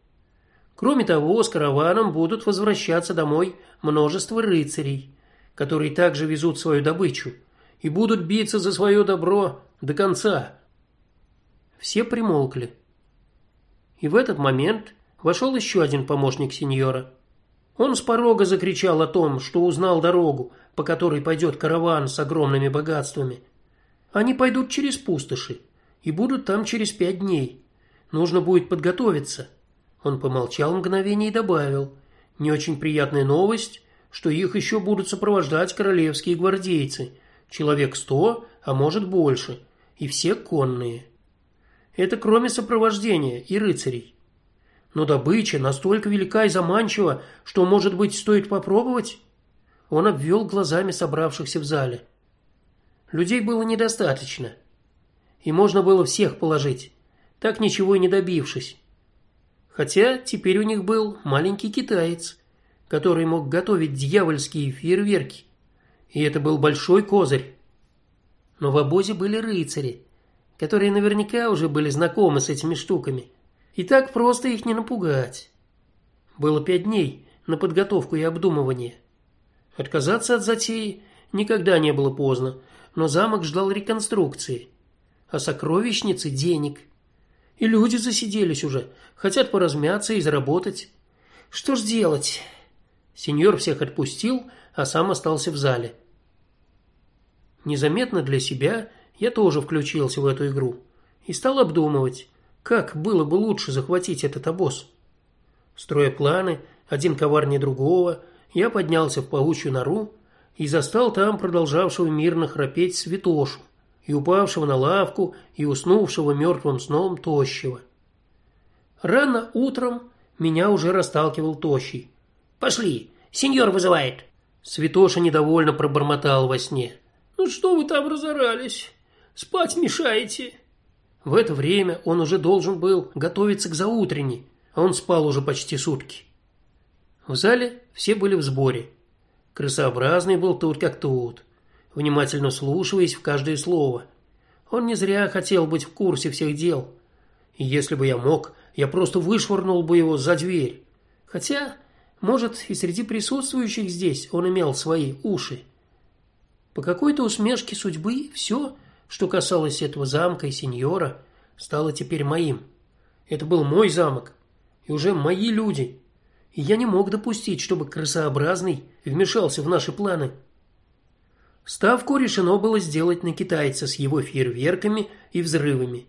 Кроме того, с караваном будут возвращаться домой множество рыцарей, которые также везут свою добычу и будут биться за свое добро до конца. Все примолкли. И в этот момент вошел еще один помощник сеньора. Он с порога закричал о том, что узнал дорогу, по которой пойдет караван с огромными богатствами. Они пойдут через пустоши и будут там через пять дней. Нужно будет подготовиться. Он помолчал мгновение и добавил: "Не очень приятная новость, что их еще будут сопровождать королевские гвардейцы, человек сто, а может больше, и все конные. Это кроме сопровождения и рыцарей. Но добыча настолько велика и заманчива, что, может быть, стоит попробовать?" Он обвел глазами собравшихся в зале. Людей было недостаточно, и можно было всех положить, так ничего и не добившись. Хотя теперь у них был маленький китаец, который мог готовить дьявольские фейерверки. И это был большой козырь. Но в обозе были рыцари, которые наверняка уже были знакомы с этими штуками. И так просто их не напугать. Было пять дней на подготовку и обдумывание. Отказаться от затеи никогда не было поздно, но замок ждал реконструкции, а сокровищницы денег – и люди засиделись уже, хотят поразмяться и заработать. Что ж делать? Сеньор всех отпустил, а сам остался в зале. Незаметно для себя я тоже включился в эту игру и стал обдумывать, как было бы лучше захватить этот обоз. Строя планы, один коварнее другого, я поднялся в паучью нору и застал там продолжавшего мирно храпеть святошу и упавшего на лавку, и уснувшего мертвым сном тощего. Рано утром меня уже расталкивал тощий. Пошли, сеньор вызывает. Святоша недовольно пробормотал во сне. Ну что вы там разорались? Спать мешаете. В это время он уже должен был готовиться к заутренней, а он спал уже почти сутки. В зале все были в сборе. Крысообразный был тут как тут внимательно слушаясь в каждое слово. Он не зря хотел быть в курсе всех дел. И если бы я мог, я просто вышвырнул бы его за дверь. Хотя, может, и среди присутствующих здесь он имел свои уши. По какой-то усмешке судьбы все, что касалось этого замка и сеньора, стало теперь моим. Это был мой замок, и уже мои люди. И я не мог допустить, чтобы крысообразный вмешался в наши планы. Ставку решено было сделать на китайца с его фейерверками и взрывами.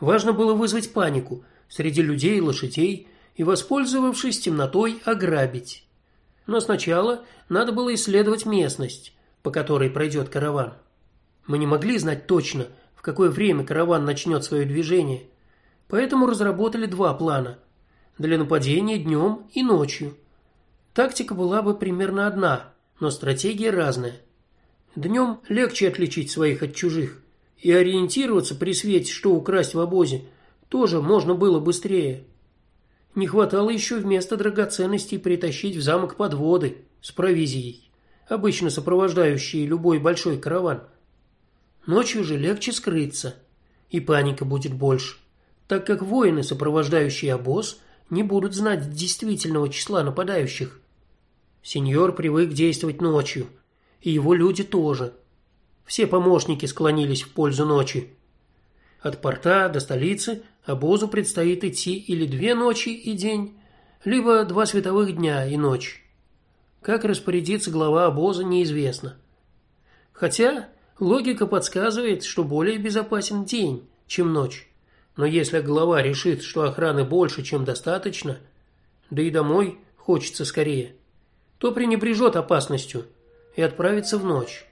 Важно было вызвать панику среди людей и лошадей и, воспользовавшись темнотой, ограбить. Но сначала надо было исследовать местность, по которой пройдет караван. Мы не могли знать точно, в какое время караван начнет свое движение. Поэтому разработали два плана: для нападения днем и ночью. Тактика была бы примерно одна, но стратегия разная. Днем легче отличить своих от чужих, и ориентироваться при свете, что украсть в обозе, тоже можно было быстрее. Не хватало еще вместо драгоценностей притащить в замок подводы с провизией, обычно сопровождающие любой большой караван. Ночью же легче скрыться, и паника будет больше, так как воины, сопровождающие обоз, не будут знать действительного числа нападающих. Сеньор привык действовать ночью, и его люди тоже. Все помощники склонились в пользу ночи. От порта до столицы обозу предстоит идти или две ночи и день, либо два световых дня и ночь. Как распорядиться глава обоза неизвестно. Хотя логика подсказывает, что более безопасен день, чем ночь. Но если глава решит, что охраны больше, чем достаточно, да и домой хочется скорее, то пренебрежет опасностью и отправится в ночь.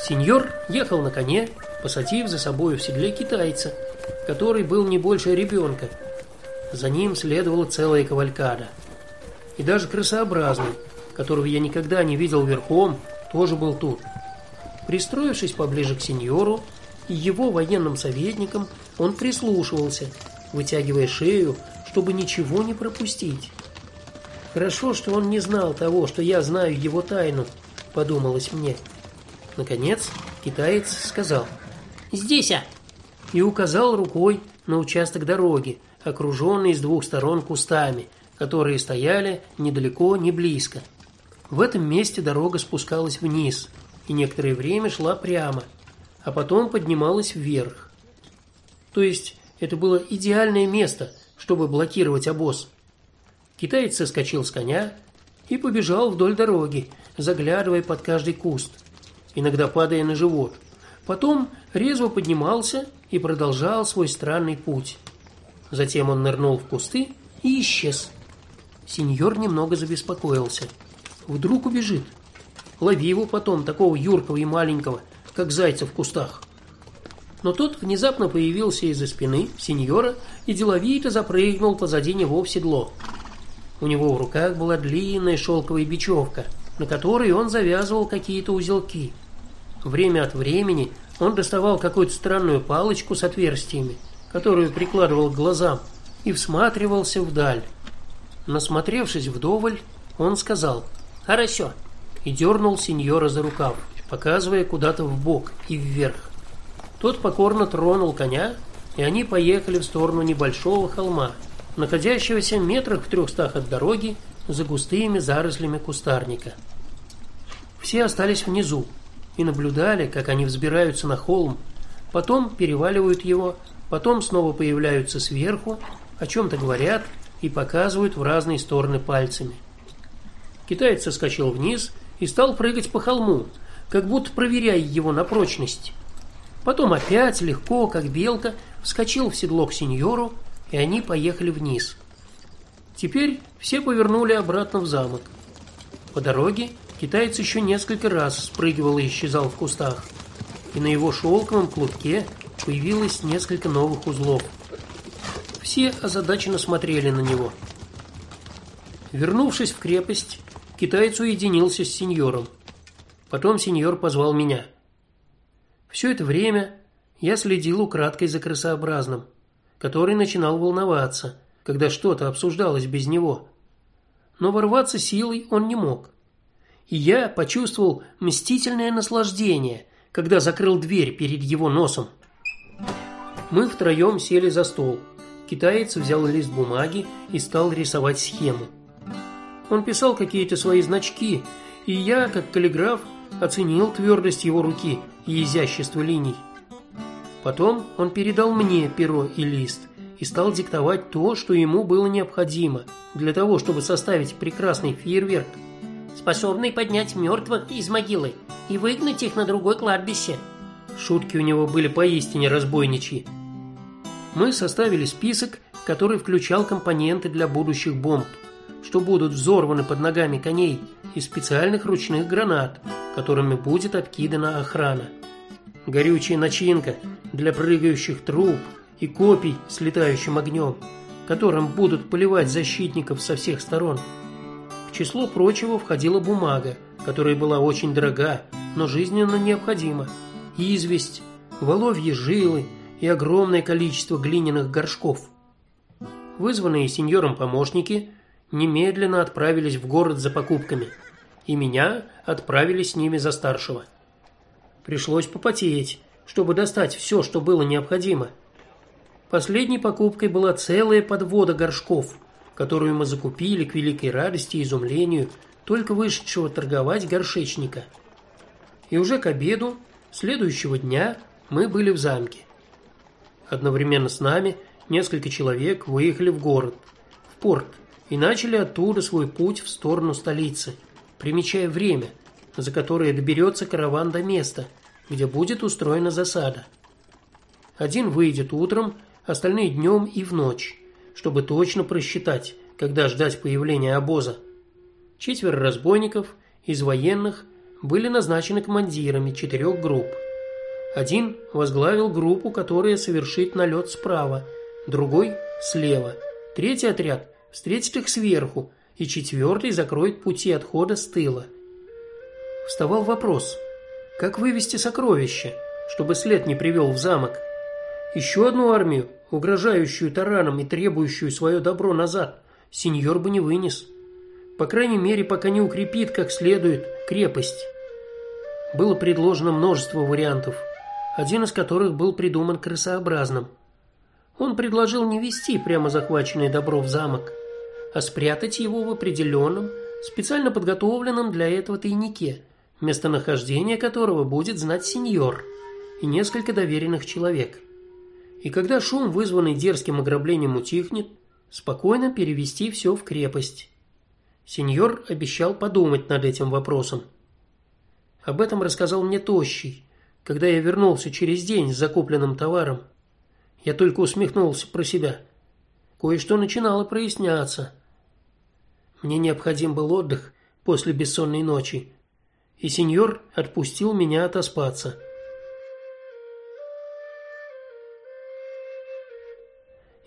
Сеньор ехал на коне, посадив за собой в седле китайца, который был не больше ребенка. За ним следовала целая кавалькада. И даже красообразный, которого я никогда не видел верхом, тоже был тут. Пристроившись поближе к сеньору и его военным советникам, он прислушивался, вытягивая шею, чтобы ничего не пропустить. Хорошо, что он не знал того, что я знаю его тайну, подумалось мне. Наконец, китаец сказал: "Здесь а!" и указал рукой на участок дороги, окруженный с двух сторон кустами, которые стояли недалеко, не близко. В этом месте дорога спускалась вниз и некоторое время шла прямо, а потом поднималась вверх. То есть это было идеальное место, чтобы блокировать обоз. Китаец соскочил с коня и побежал вдоль дороги, заглядывая под каждый куст иногда падая на живот. Потом резво поднимался и продолжал свой странный путь. Затем он нырнул в кусты и исчез. Сеньор немного забеспокоился. Вдруг убежит. Лови его потом, такого юркого и маленького, как зайца в кустах. Но тот внезапно появился из-за спины сеньора и деловито запрыгнул позади него в седло. У него в руках была длинная шелковая бечевка, на которой он завязывал какие-то узелки. Время от времени он доставал какую-то странную палочку с отверстиями, которую прикладывал к глазам, и всматривался вдаль. Насмотревшись вдоволь, он сказал: "Хорошо", и дернул сеньора за рукав, показывая куда-то в бок и вверх. Тот покорно тронул коня, и они поехали в сторону небольшого холма, находящегося метрах в трехстах от дороги за густыми зарослями кустарника. Все остались внизу, и наблюдали, как они взбираются на холм, потом переваливают его, потом снова появляются сверху, о чем то говорят и показывают в разные стороны пальцами. Китаец соскочил вниз и стал прыгать по холму, как будто проверяя его на прочность. Потом опять легко, как белка, вскочил в седло к сеньору, и они поехали вниз. Теперь все повернули обратно в замок. По дороге Китаец еще несколько раз спрыгивал и исчезал в кустах, и на его шелковом клубке появилось несколько новых узлов. Все озадаченно смотрели на него. Вернувшись в крепость, китаец уединился с сеньором. Потом сеньор позвал меня. Все это время я следил украдкой за красообразным, который начинал волноваться, когда что-то обсуждалось без него. Но ворваться силой он не мог и я почувствовал мстительное наслаждение, когда закрыл дверь перед его носом. Мы втроем сели за стол. Китаец взял лист бумаги и стал рисовать схему. Он писал какие-то свои значки, и я, как каллиграф, оценил твердость его руки и изящество линий. Потом он передал мне перо и лист и стал диктовать то, что ему было необходимо для того, чтобы составить прекрасный фейерверк, способный поднять мертвых из могилы и выгнать их на другое кладбище. Шутки у него были поистине разбойничьи. Мы составили список, который включал компоненты для будущих бомб, что будут взорваны под ногами коней и специальных ручных гранат, которыми будет обкидана охрана. Горючая начинка для прыгающих труб и копий с летающим огнем, которым будут поливать защитников со всех сторон. В число прочего входила бумага, которая была очень дорога, но жизненно необходима, известь, воловьи жилы и огромное количество глиняных горшков. Вызванные сеньором помощники немедленно отправились в город за покупками, и меня отправили с ними за старшего. Пришлось попотеть, чтобы достать все, что было необходимо. Последней покупкой была целая подвода горшков, которую мы закупили к великой радости и изумлению только вышедшего торговать горшечника. И уже к обеду следующего дня мы были в замке. Одновременно с нами несколько человек выехали в город, в порт, и начали оттуда свой путь в сторону столицы, примечая время, за которое доберется караван до места, где будет устроена засада. Один выйдет утром, остальные днем и в ночь, чтобы точно просчитать, когда ждать появления обоза. Четверо разбойников из военных были назначены командирами четырех групп. Один возглавил группу, которая совершит налет справа, другой слева. Третий отряд встретит их сверху, и четвертый закроет пути отхода с тыла. Вставал вопрос: как вывести сокровища, чтобы след не привел в замок? Еще одну армию, угрожающую тараном и требующую свое добро назад, сеньор бы не вынес. По крайней мере, пока не укрепит как следует крепость. Было предложено множество вариантов, один из которых был придуман крысообразным. Он предложил не вести прямо захваченное добро в замок, а спрятать его в определенном, специально подготовленном для этого тайнике, местонахождение которого будет знать сеньор и несколько доверенных человек. И когда шум, вызванный дерзким ограблением, утихнет, спокойно перевести все в крепость. Сеньор обещал подумать над этим вопросом. Об этом рассказал мне Тощий, когда я вернулся через день с закупленным товаром. Я только усмехнулся про себя. Кое-что начинало проясняться. Мне необходим был отдых после бессонной ночи, и сеньор отпустил меня отоспаться.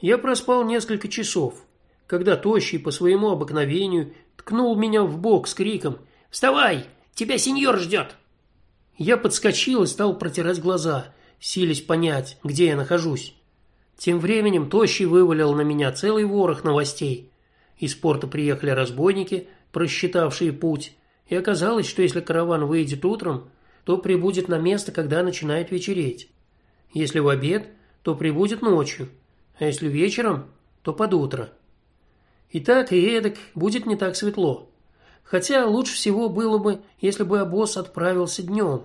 Я проспал несколько часов, когда тощий по своему обыкновению ткнул меня в бок с криком: "Вставай, тебя сеньор ждет!» Я подскочил и стал протирать глаза, силясь понять, где я нахожусь. Тем временем тощий вывалил на меня целый ворох новостей. Из порта приехали разбойники, просчитавшие путь, и оказалось, что если караван выйдет утром, то прибудет на место, когда начинает вечереть. Если в обед, то прибудет ночью а если вечером, то под утро. И так и эдак будет не так светло. Хотя лучше всего было бы, если бы обоз отправился днем.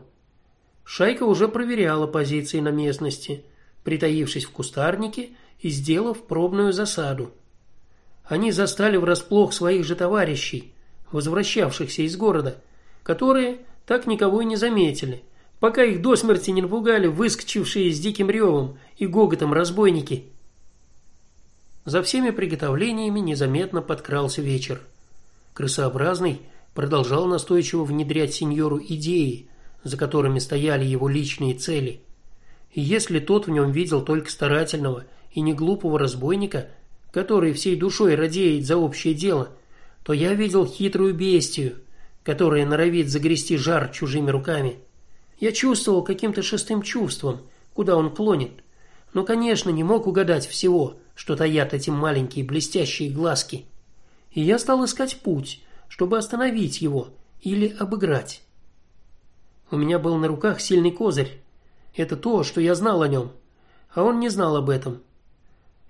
Шайка уже проверяла позиции на местности, притаившись в кустарнике и сделав пробную засаду. Они застали врасплох своих же товарищей, возвращавшихся из города, которые так никого и не заметили, пока их до смерти не напугали выскочившие с диким ревом и гоготом разбойники. За всеми приготовлениями незаметно подкрался вечер. Крысообразный продолжал настойчиво внедрять сеньору идеи, за которыми стояли его личные цели. И если тот в нем видел только старательного и не глупого разбойника, который всей душой радеет за общее дело, то я видел хитрую бестию, которая норовит загрести жар чужими руками. Я чувствовал каким-то шестым чувством, куда он клонит, но, конечно, не мог угадать всего что таят эти маленькие блестящие глазки. И я стал искать путь, чтобы остановить его или обыграть. У меня был на руках сильный козырь. Это то, что я знал о нем, а он не знал об этом.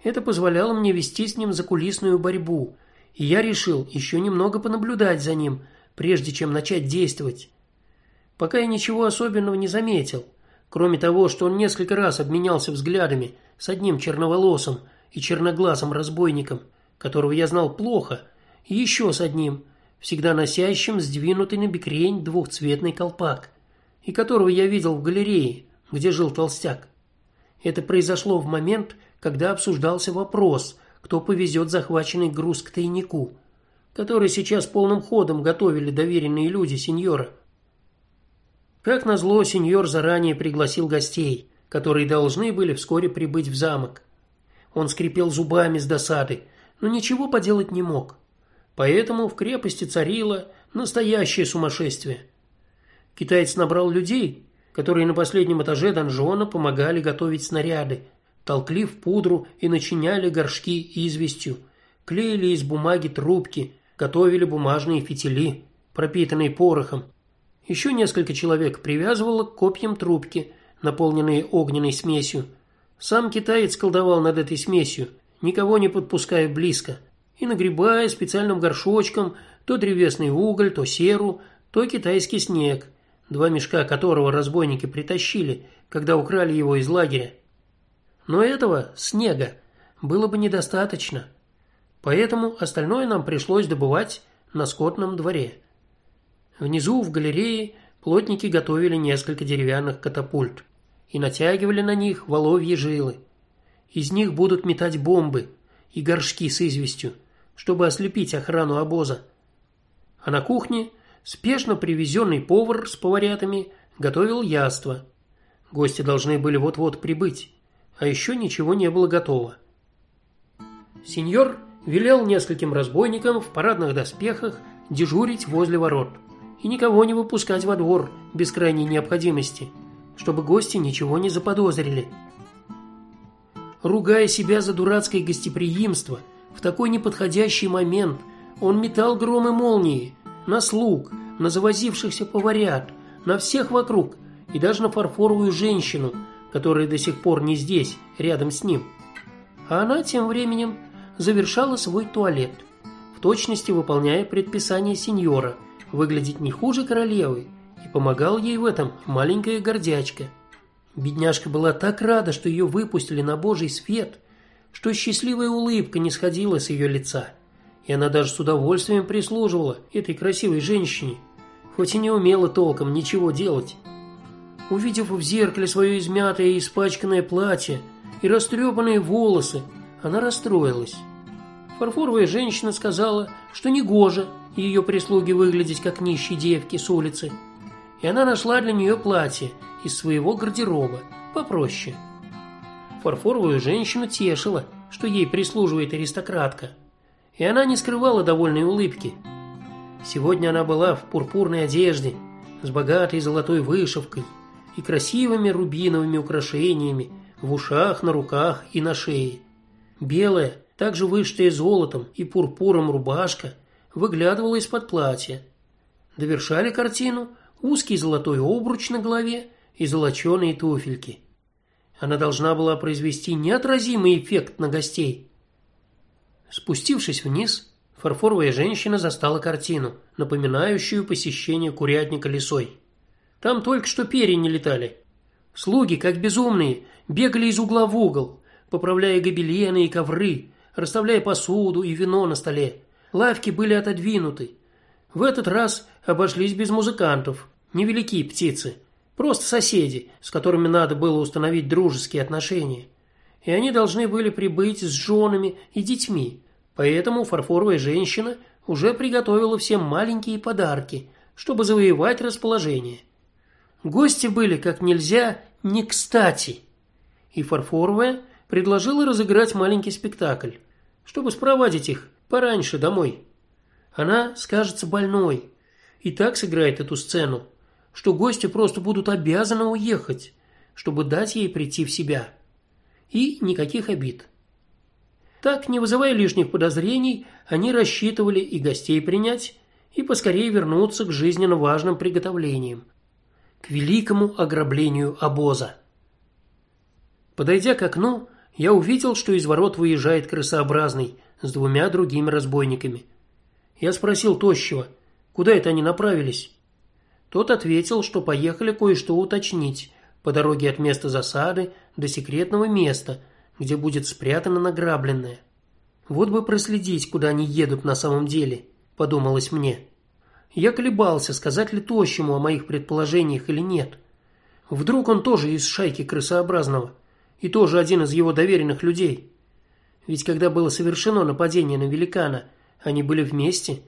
Это позволяло мне вести с ним закулисную борьбу, и я решил еще немного понаблюдать за ним, прежде чем начать действовать. Пока я ничего особенного не заметил, кроме того, что он несколько раз обменялся взглядами с одним черноволосым и черноглазым разбойником, которого я знал плохо, и еще с одним, всегда носящим сдвинутый на бекрень двухцветный колпак, и которого я видел в галерее, где жил толстяк. Это произошло в момент, когда обсуждался вопрос, кто повезет захваченный груз к тайнику, который сейчас полным ходом готовили доверенные люди сеньора. Как назло, сеньор заранее пригласил гостей, которые должны были вскоре прибыть в замок. Он скрипел зубами с досады, но ничего поделать не мог. Поэтому в крепости царило настоящее сумасшествие. Китаец набрал людей, которые на последнем этаже донжона помогали готовить снаряды, толкли в пудру и начиняли горшки известью, клеили из бумаги трубки, готовили бумажные фитили, пропитанные порохом. Еще несколько человек привязывало к копьям трубки, наполненные огненной смесью. Сам китаец колдовал над этой смесью, никого не подпуская близко, и нагребая специальным горшочком то древесный уголь, то серу, то китайский снег, два мешка которого разбойники притащили, когда украли его из лагеря. Но этого снега было бы недостаточно. Поэтому остальное нам пришлось добывать на скотном дворе. Внизу в галерее плотники готовили несколько деревянных катапульт и натягивали на них воловьи жилы. Из них будут метать бомбы и горшки с известью, чтобы ослепить охрану обоза. А на кухне спешно привезенный повар с поварятами готовил яство. Гости должны были вот-вот прибыть, а еще ничего не было готово. Сеньор велел нескольким разбойникам в парадных доспехах дежурить возле ворот и никого не выпускать во двор без крайней необходимости, чтобы гости ничего не заподозрили ругая себя за дурацкое гостеприимство, в такой неподходящий момент он метал громы молнии на слуг, на завозившихся поварят, на всех вокруг и даже на фарфоровую женщину, которая до сих пор не здесь, рядом с ним. А она тем временем завершала свой туалет, в точности выполняя предписание сеньора выглядеть не хуже королевы, и помогал ей в этом маленькая гордячка – Бедняжка была так рада, что ее выпустили на божий свет, что счастливая улыбка не сходила с ее лица. И она даже с удовольствием прислуживала этой красивой женщине, хоть и не умела толком ничего делать. Увидев в зеркале свое измятое и испачканное платье и растрепанные волосы, она расстроилась. Фарфоровая женщина сказала, что не гоже ее прислуге выглядеть как нищие девки с улицы. И она нашла для нее платье из своего гардероба, попроще. Фарфоровую женщину тешило, что ей прислуживает аристократка, и она не скрывала довольной улыбки. Сегодня она была в пурпурной одежде, с богатой золотой вышивкой и красивыми рубиновыми украшениями в ушах, на руках и на шее. Белая, также вышитая золотом и пурпуром рубашка выглядывала из-под платья. Довершали картину узкий золотой обруч на голове и золоченые туфельки. Она должна была произвести неотразимый эффект на гостей. Спустившись вниз, фарфоровая женщина застала картину, напоминающую посещение курятника лесой. Там только что перья не летали. Слуги, как безумные, бегали из угла в угол, поправляя гобелены и ковры, расставляя посуду и вино на столе. Лавки были отодвинуты. В этот раз обошлись без музыкантов, невеликие птицы, Просто соседи, с которыми надо было установить дружеские отношения. И они должны были прибыть с женами и детьми. Поэтому фарфоровая женщина уже приготовила всем маленькие подарки, чтобы завоевать расположение. Гости были как нельзя не кстати. И фарфоровая предложила разыграть маленький спектакль, чтобы спровадить их пораньше домой. Она скажется больной и так сыграет эту сцену, что гости просто будут обязаны уехать, чтобы дать ей прийти в себя. И никаких обид. Так, не вызывая лишних подозрений, они рассчитывали и гостей принять, и поскорее вернуться к жизненно важным приготовлениям, к великому ограблению обоза. Подойдя к окну, я увидел, что из ворот выезжает крысообразный с двумя другими разбойниками. Я спросил тощего, куда это они направились. Тот ответил, что поехали кое-что уточнить по дороге от места засады до секретного места, где будет спрятано награбленное. Вот бы проследить, куда они едут на самом деле, подумалось мне. Я колебался, сказать ли тощему о моих предположениях или нет. Вдруг он тоже из шайки крысообразного и тоже один из его доверенных людей. Ведь когда было совершено нападение на великана, они были вместе.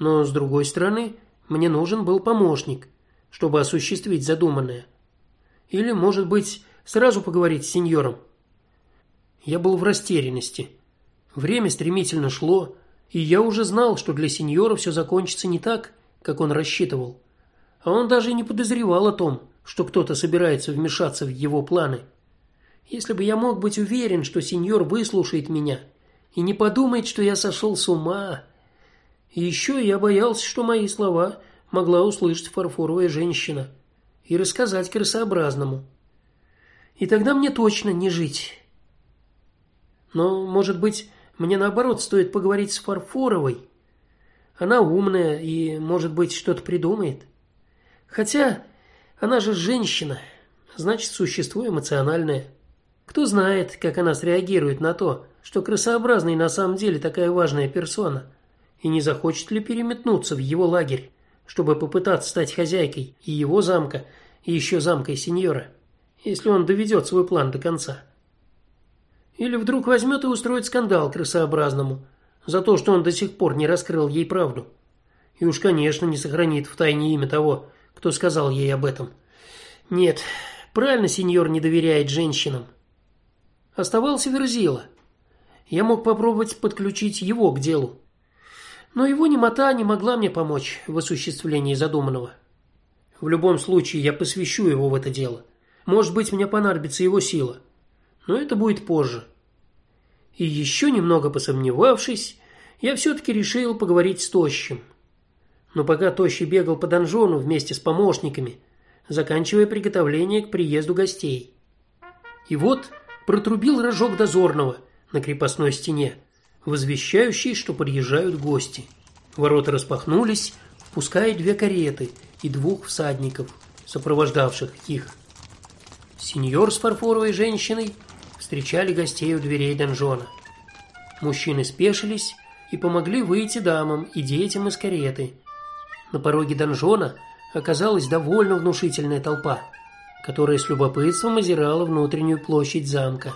Но с другой стороны, мне нужен был помощник, чтобы осуществить задуманное. Или, может быть, сразу поговорить с сеньором. Я был в растерянности. Время стремительно шло, и я уже знал, что для сеньора все закончится не так, как он рассчитывал. А он даже не подозревал о том, что кто-то собирается вмешаться в его планы. Если бы я мог быть уверен, что сеньор выслушает меня и не подумает, что я сошел с ума. Еще я боялся, что мои слова могла услышать фарфоровая женщина и рассказать крысообразному. И тогда мне точно не жить. Но, может быть, мне наоборот стоит поговорить с Фарфоровой. Она умная и, может быть, что-то придумает. Хотя она же женщина, значит, существо эмоциональное. Кто знает, как она среагирует на то, что крысообразный на самом деле такая важная персона, и не захочет ли переметнуться в его лагерь, чтобы попытаться стать хозяйкой и его замка, и еще замкой сеньора, если он доведет свой план до конца. Или вдруг возьмет и устроит скандал крысообразному за то, что он до сих пор не раскрыл ей правду. И уж, конечно, не сохранит в тайне имя того, кто сказал ей об этом. Нет, правильно сеньор не доверяет женщинам. Оставался Верзила. Я мог попробовать подключить его к делу. Но его немота не могла мне помочь в осуществлении задуманного. В любом случае я посвящу его в это дело. Может быть, мне понадобится его сила но это будет позже. И еще немного посомневавшись, я все таки решил поговорить с Тощим. Но пока Тощий бегал по донжону вместе с помощниками, заканчивая приготовление к приезду гостей. И вот протрубил рожок дозорного на крепостной стене, возвещающий, что приезжают гости. Ворота распахнулись, впуская две кареты и двух всадников, сопровождавших их. Сеньор с фарфоровой женщиной встречали гостей у дверей донжона. Мужчины спешились и помогли выйти дамам и детям из кареты. На пороге донжона оказалась довольно внушительная толпа, которая с любопытством озирала внутреннюю площадь замка.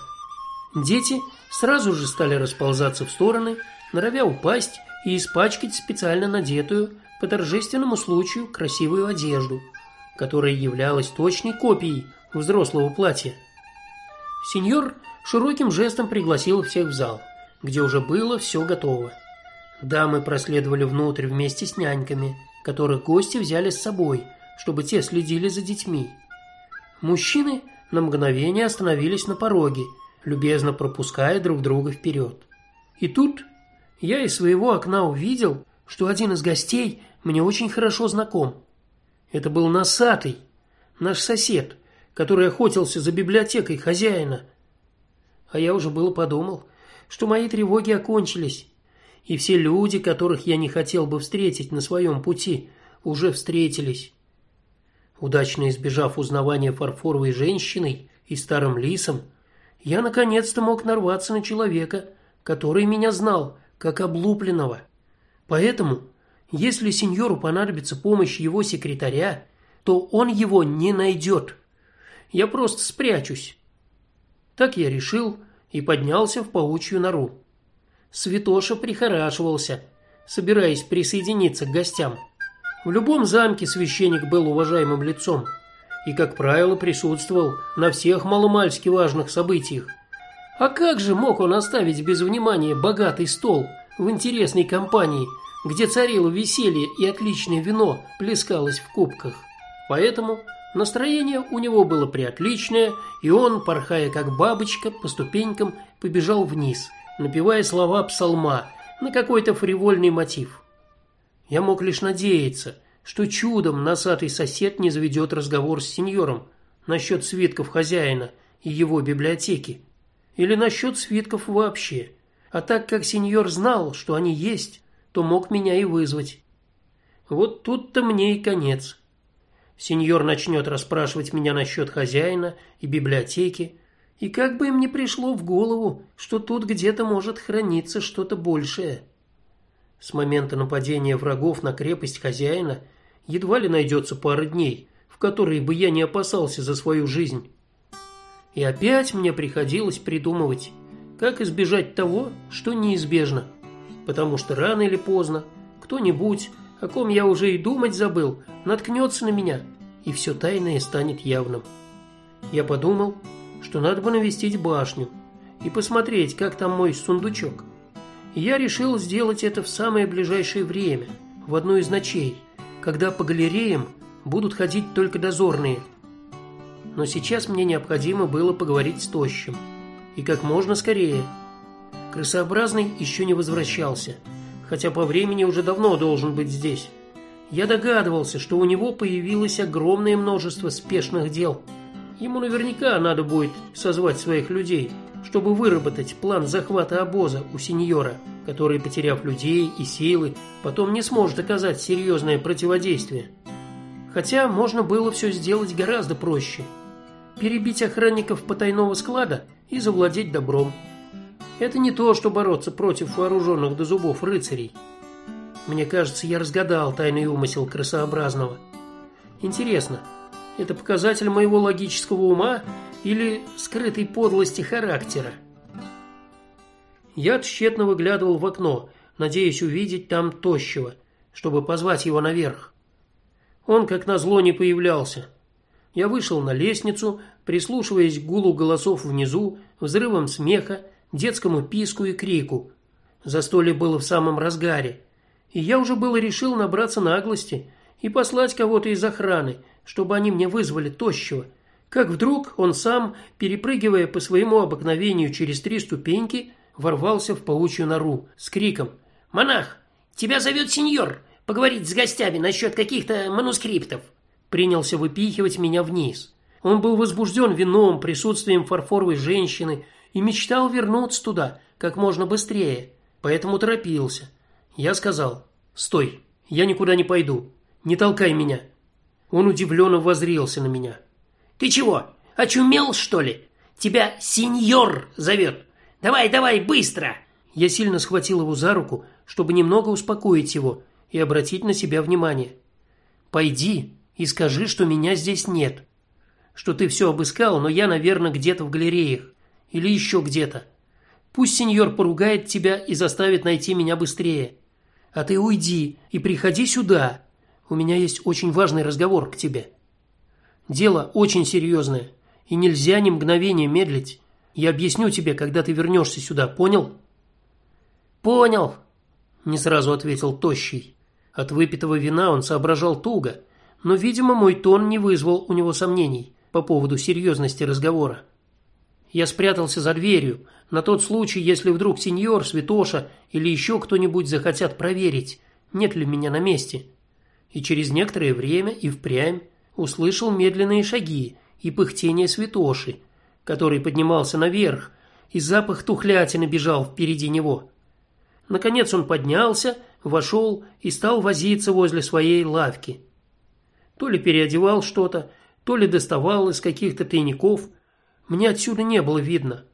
Дети сразу же стали расползаться в стороны, норовя упасть и испачкать специально надетую по торжественному случаю красивую одежду, которая являлась точной копией взрослого платья. Сеньор широким жестом пригласил всех в зал, где уже было все готово. Дамы проследовали внутрь вместе с няньками, которых гости взяли с собой, чтобы те следили за детьми. Мужчины на мгновение остановились на пороге, любезно пропуская друг друга вперед. И тут я из своего окна увидел, что один из гостей мне очень хорошо знаком. Это был Носатый, наш сосед, который охотился за библиотекой хозяина. А я уже было подумал, что мои тревоги окончились, и все люди, которых я не хотел бы встретить на своем пути, уже встретились. Удачно избежав узнавания фарфоровой женщиной и старым лисом, я наконец-то мог нарваться на человека, который меня знал как облупленного. Поэтому, если сеньору понадобится помощь его секретаря, то он его не найдет. Я просто спрячусь. Так я решил и поднялся в паучью нору. Святоша прихорашивался, собираясь присоединиться к гостям. В любом замке священник был уважаемым лицом и, как правило, присутствовал на всех маломальски важных событиях. А как же мог он оставить без внимания богатый стол в интересной компании, где царило веселье и отличное вино плескалось в кубках? Поэтому Настроение у него было приотличное, и он, порхая как бабочка, по ступенькам побежал вниз, напевая слова псалма на какой-то фривольный мотив. Я мог лишь надеяться, что чудом носатый сосед не заведет разговор с сеньором насчет свитков хозяина и его библиотеки, или насчет свитков вообще. А так как сеньор знал, что они есть, то мог меня и вызвать. Вот тут-то мне и конец. Сеньор начнет расспрашивать меня насчет хозяина и библиотеки, И как бы им не пришло в голову, что тут где-то может храниться что-то большее. С момента нападения врагов на крепость хозяина едва ли найдется пара дней, в которые бы я не опасался за свою жизнь. И опять мне приходилось придумывать, как избежать того, что неизбежно, потому что рано или поздно кто-нибудь, о ком я уже и думать забыл, наткнется на меня, и все тайное станет явным. Я подумал, что надо бы навестить башню и посмотреть, как там мой сундучок. И я решил сделать это в самое ближайшее время, в одну из ночей, когда по галереям будут ходить только дозорные. Но сейчас мне необходимо было поговорить с Тощим, и как можно скорее. Крысообразный еще не возвращался, хотя по времени уже давно должен быть здесь. Я догадывался, что у него появилось огромное множество спешных дел. Ему наверняка надо будет созвать своих людей, чтобы выработать план захвата обоза у сеньора, который, потеряв людей и силы, потом не сможет оказать серьезное противодействие. Хотя можно было все сделать гораздо проще. Перебить охранников потайного склада и завладеть добром. Это не то, что бороться против вооруженных до зубов рыцарей. Мне кажется, я разгадал тайный умысел красообразного. Интересно, это показатель моего логического ума или скрытой подлости характера? Я тщетно выглядывал в окно, надеясь увидеть там тощего, чтобы позвать его наверх. Он, как назло, не появлялся. Я вышел на лестницу, прислушиваясь к гулу голосов внизу, взрывам смеха, детскому писку и крику. Застолье было в самом разгаре, и я уже было решил набраться наглости и послать кого-то из охраны, чтобы они мне вызвали тощего. Как вдруг он сам, перепрыгивая по своему обыкновению через три ступеньки, ворвался в паучью нору с криком: "Монах, тебя зовет сеньор, поговорить с гостями насчет каких-то манускриптов". Принялся выпихивать меня вниз. Он был возбужден вином, присутствием фарфоровой женщины и мечтал вернуться туда как можно быстрее, поэтому торопился. Я сказал: "Стой, я никуда не пойду. Не толкай меня". Он удивленно воззрился на меня. Ты чего? Очумел, что ли? Тебя сеньор зовет. Давай, давай, быстро. Я сильно схватил его за руку, чтобы немного успокоить его и обратить на себя внимание. Пойди и скажи, что меня здесь нет. Что ты все обыскал, но я, наверное, где-то в галереях или еще где-то. Пусть сеньор поругает тебя и заставит найти меня быстрее. А ты уйди и приходи сюда. У меня есть очень важный разговор к тебе. Дело очень серьезное, и нельзя ни мгновения медлить. Я объясню тебе, когда ты вернешься сюда, понял? Понял, не сразу ответил тощий. От выпитого вина он соображал туго, но, видимо, мой тон не вызвал у него сомнений по поводу серьезности разговора. Я спрятался за дверью, на тот случай, если вдруг сеньор, Святоша или еще кто-нибудь захотят проверить, нет ли меня на месте и через некоторое время и впрямь услышал медленные шаги и пыхтение святоши, который поднимался наверх, и запах тухлятины бежал впереди него. Наконец он поднялся, вошел и стал возиться возле своей лавки. То ли переодевал что-то, то ли доставал из каких-то тайников. Мне отсюда не было видно.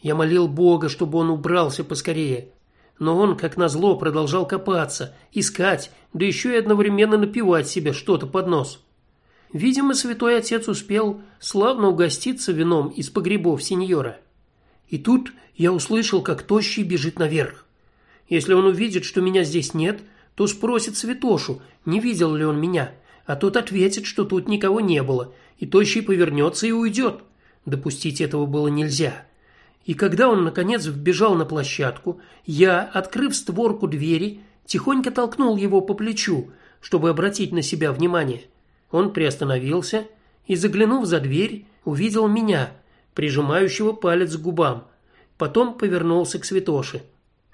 Я молил Бога, чтобы он убрался поскорее, но он, как назло, продолжал копаться, искать, да еще и одновременно напивать себе что-то под нос. Видимо, святой отец успел славно угоститься вином из погребов сеньора. И тут я услышал, как тощий бежит наверх. Если он увидит, что меня здесь нет, то спросит святошу, не видел ли он меня, а тот ответит, что тут никого не было, и тощий повернется и уйдет. Допустить этого было нельзя. И когда он наконец вбежал на площадку, я, открыв створку двери, тихонько толкнул его по плечу, чтобы обратить на себя внимание. Он приостановился и, заглянув за дверь, увидел меня, прижимающего палец к губам. Потом повернулся к Святоше.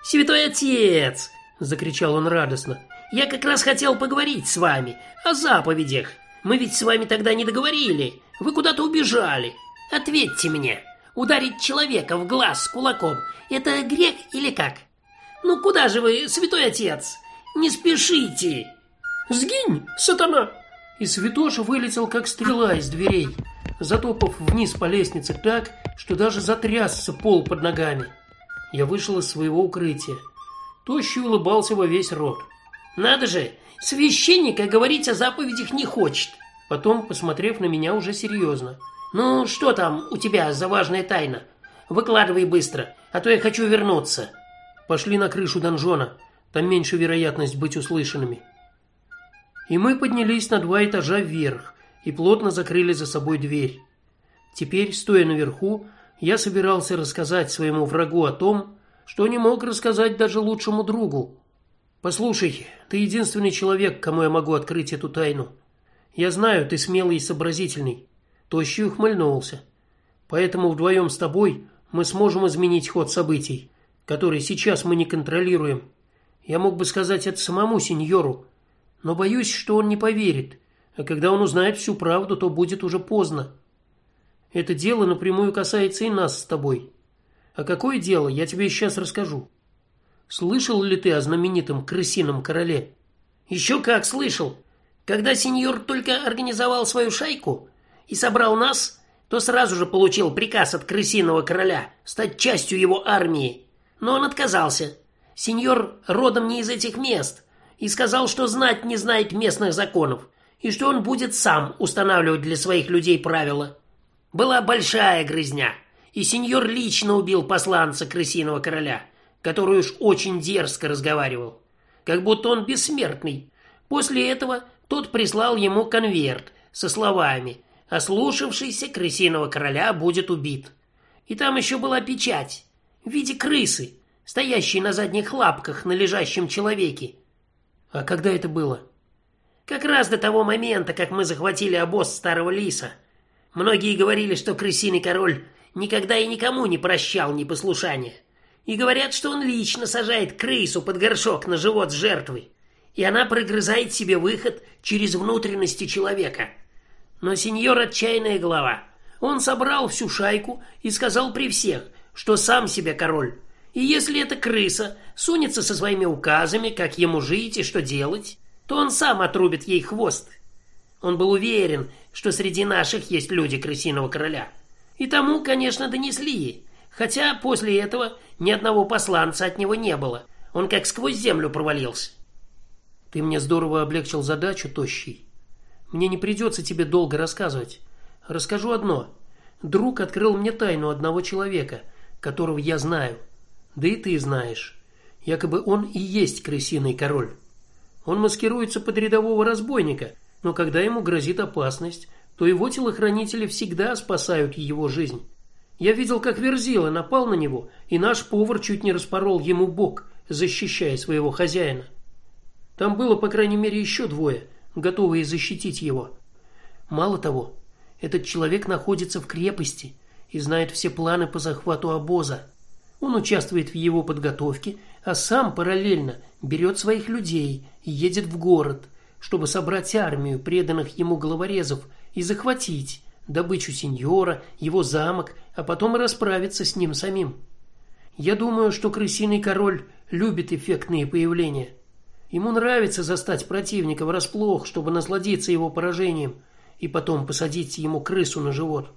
"Святой отец!" закричал он радостно. "Я как раз хотел поговорить с вами о заповедях. Мы ведь с вами тогда не договорили. Вы куда-то убежали. Ответьте мне" ударить человека в глаз кулаком это грех или как? Ну куда же вы, святой отец? Не спешите. Сгинь, сатана. И святоша вылетел как стрела из дверей. затопав вниз по лестнице так, что даже затрясся пол под ногами. Я вышел из своего укрытия. Тощий улыбался во весь рот. Надо же, священник говорить о заповедях не хочет. Потом, посмотрев на меня уже серьезно. Ну, что там у тебя за важная тайна? Выкладывай быстро, а то я хочу вернуться. Пошли на крышу донжона. Там меньше вероятность быть услышанными. И мы поднялись на два этажа вверх и плотно закрыли за собой дверь. Теперь, стоя наверху, я собирался рассказать своему врагу о том, что не мог рассказать даже лучшему другу. Послушай, ты единственный человек, кому я могу открыть эту тайну. Я знаю, ты смелый и сообразительный. Тощий ухмыльнулся. Поэтому вдвоем с тобой мы сможем изменить ход событий, который сейчас мы не контролируем. Я мог бы сказать это самому сеньору, но боюсь, что он не поверит. А когда он узнает всю правду, то будет уже поздно. Это дело напрямую касается и нас с тобой. А какое дело, я тебе сейчас расскажу. Слышал ли ты о знаменитом крысином короле? Еще как слышал. Когда сеньор только организовал свою шайку и собрал нас, то сразу же получил приказ от крысиного короля стать частью его армии. Но он отказался. Сеньор родом не из этих мест и сказал, что знать не знает местных законов и что он будет сам устанавливать для своих людей правила. Была большая грызня, и сеньор лично убил посланца крысиного короля, который уж очень дерзко разговаривал, как будто он бессмертный. После этого тот прислал ему конверт со словами: "Ослушавшийся крысиного короля будет убит". И там еще была печать в виде крысы, стоящей на задних лапках на лежащем человеке. А когда это было? Как раз до того момента, как мы захватили обоз старого лиса. Многие говорили, что крысиный король никогда и никому не прощал непослушания. И говорят, что он лично сажает крысу под горшок на живот с жертвой, и она прогрызает себе выход через внутренности человека. Но сеньор отчаянная голова. Он собрал всю шайку и сказал при всех, что сам себе король, и если эта крыса сунется со своими указами, как ему жить и что делать, то он сам отрубит ей хвост. Он был уверен, что среди наших есть люди крысиного короля. И тому, конечно, донесли, хотя после этого ни одного посланца от него не было. Он как сквозь землю провалился. Ты мне здорово облегчил задачу, тощий. Мне не придется тебе долго рассказывать. Расскажу одно. Друг открыл мне тайну одного человека, которого я знаю. Да и ты знаешь. Якобы он и есть крысиный король. Он маскируется под рядового разбойника, но когда ему грозит опасность, то его телохранители всегда спасают его жизнь. Я видел, как Верзила напал на него, и наш повар чуть не распорол ему бок, защищая своего хозяина. Там было, по крайней мере, еще двое, готовые защитить его. Мало того, этот человек находится в крепости и знает все планы по захвату обоза. Он участвует в его подготовке, а сам параллельно берет своих людей и едет в город, чтобы собрать армию преданных ему головорезов и захватить добычу сеньора, его замок, а потом расправиться с ним самим. Я думаю, что крысиный король любит эффектные появления. Ему нравится застать противника врасплох, чтобы насладиться его поражением и потом посадить ему крысу на живот.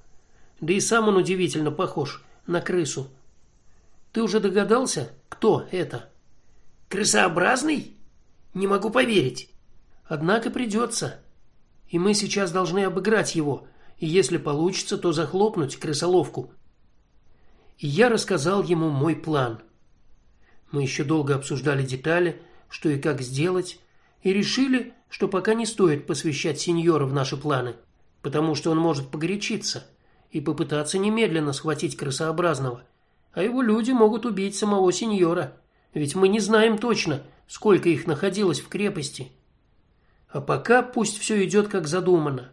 Да и сам он удивительно похож на крысу. Ты уже догадался, кто это? Крысообразный? Не могу поверить. Однако придется. И мы сейчас должны обыграть его, и если получится, то захлопнуть крысоловку. И я рассказал ему мой план. Мы еще долго обсуждали детали, что и как сделать, и решили, что пока не стоит посвящать сеньора в наши планы, потому что он может погорячиться и попытаться немедленно схватить крысообразного а его люди могут убить самого сеньора, ведь мы не знаем точно, сколько их находилось в крепости. А пока пусть все идет как задумано.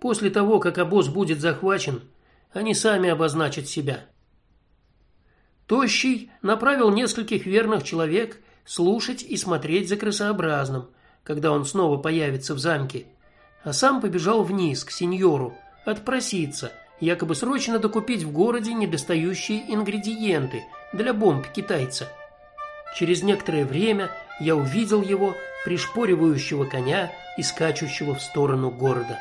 После того, как обоз будет захвачен, они сами обозначат себя. Тощий направил нескольких верных человек слушать и смотреть за крысообразным, когда он снова появится в замке, а сам побежал вниз к сеньору отпроситься якобы срочно докупить в городе недостающие ингредиенты для бомб китайца. Через некоторое время я увидел его пришпоривающего коня и скачущего в сторону города.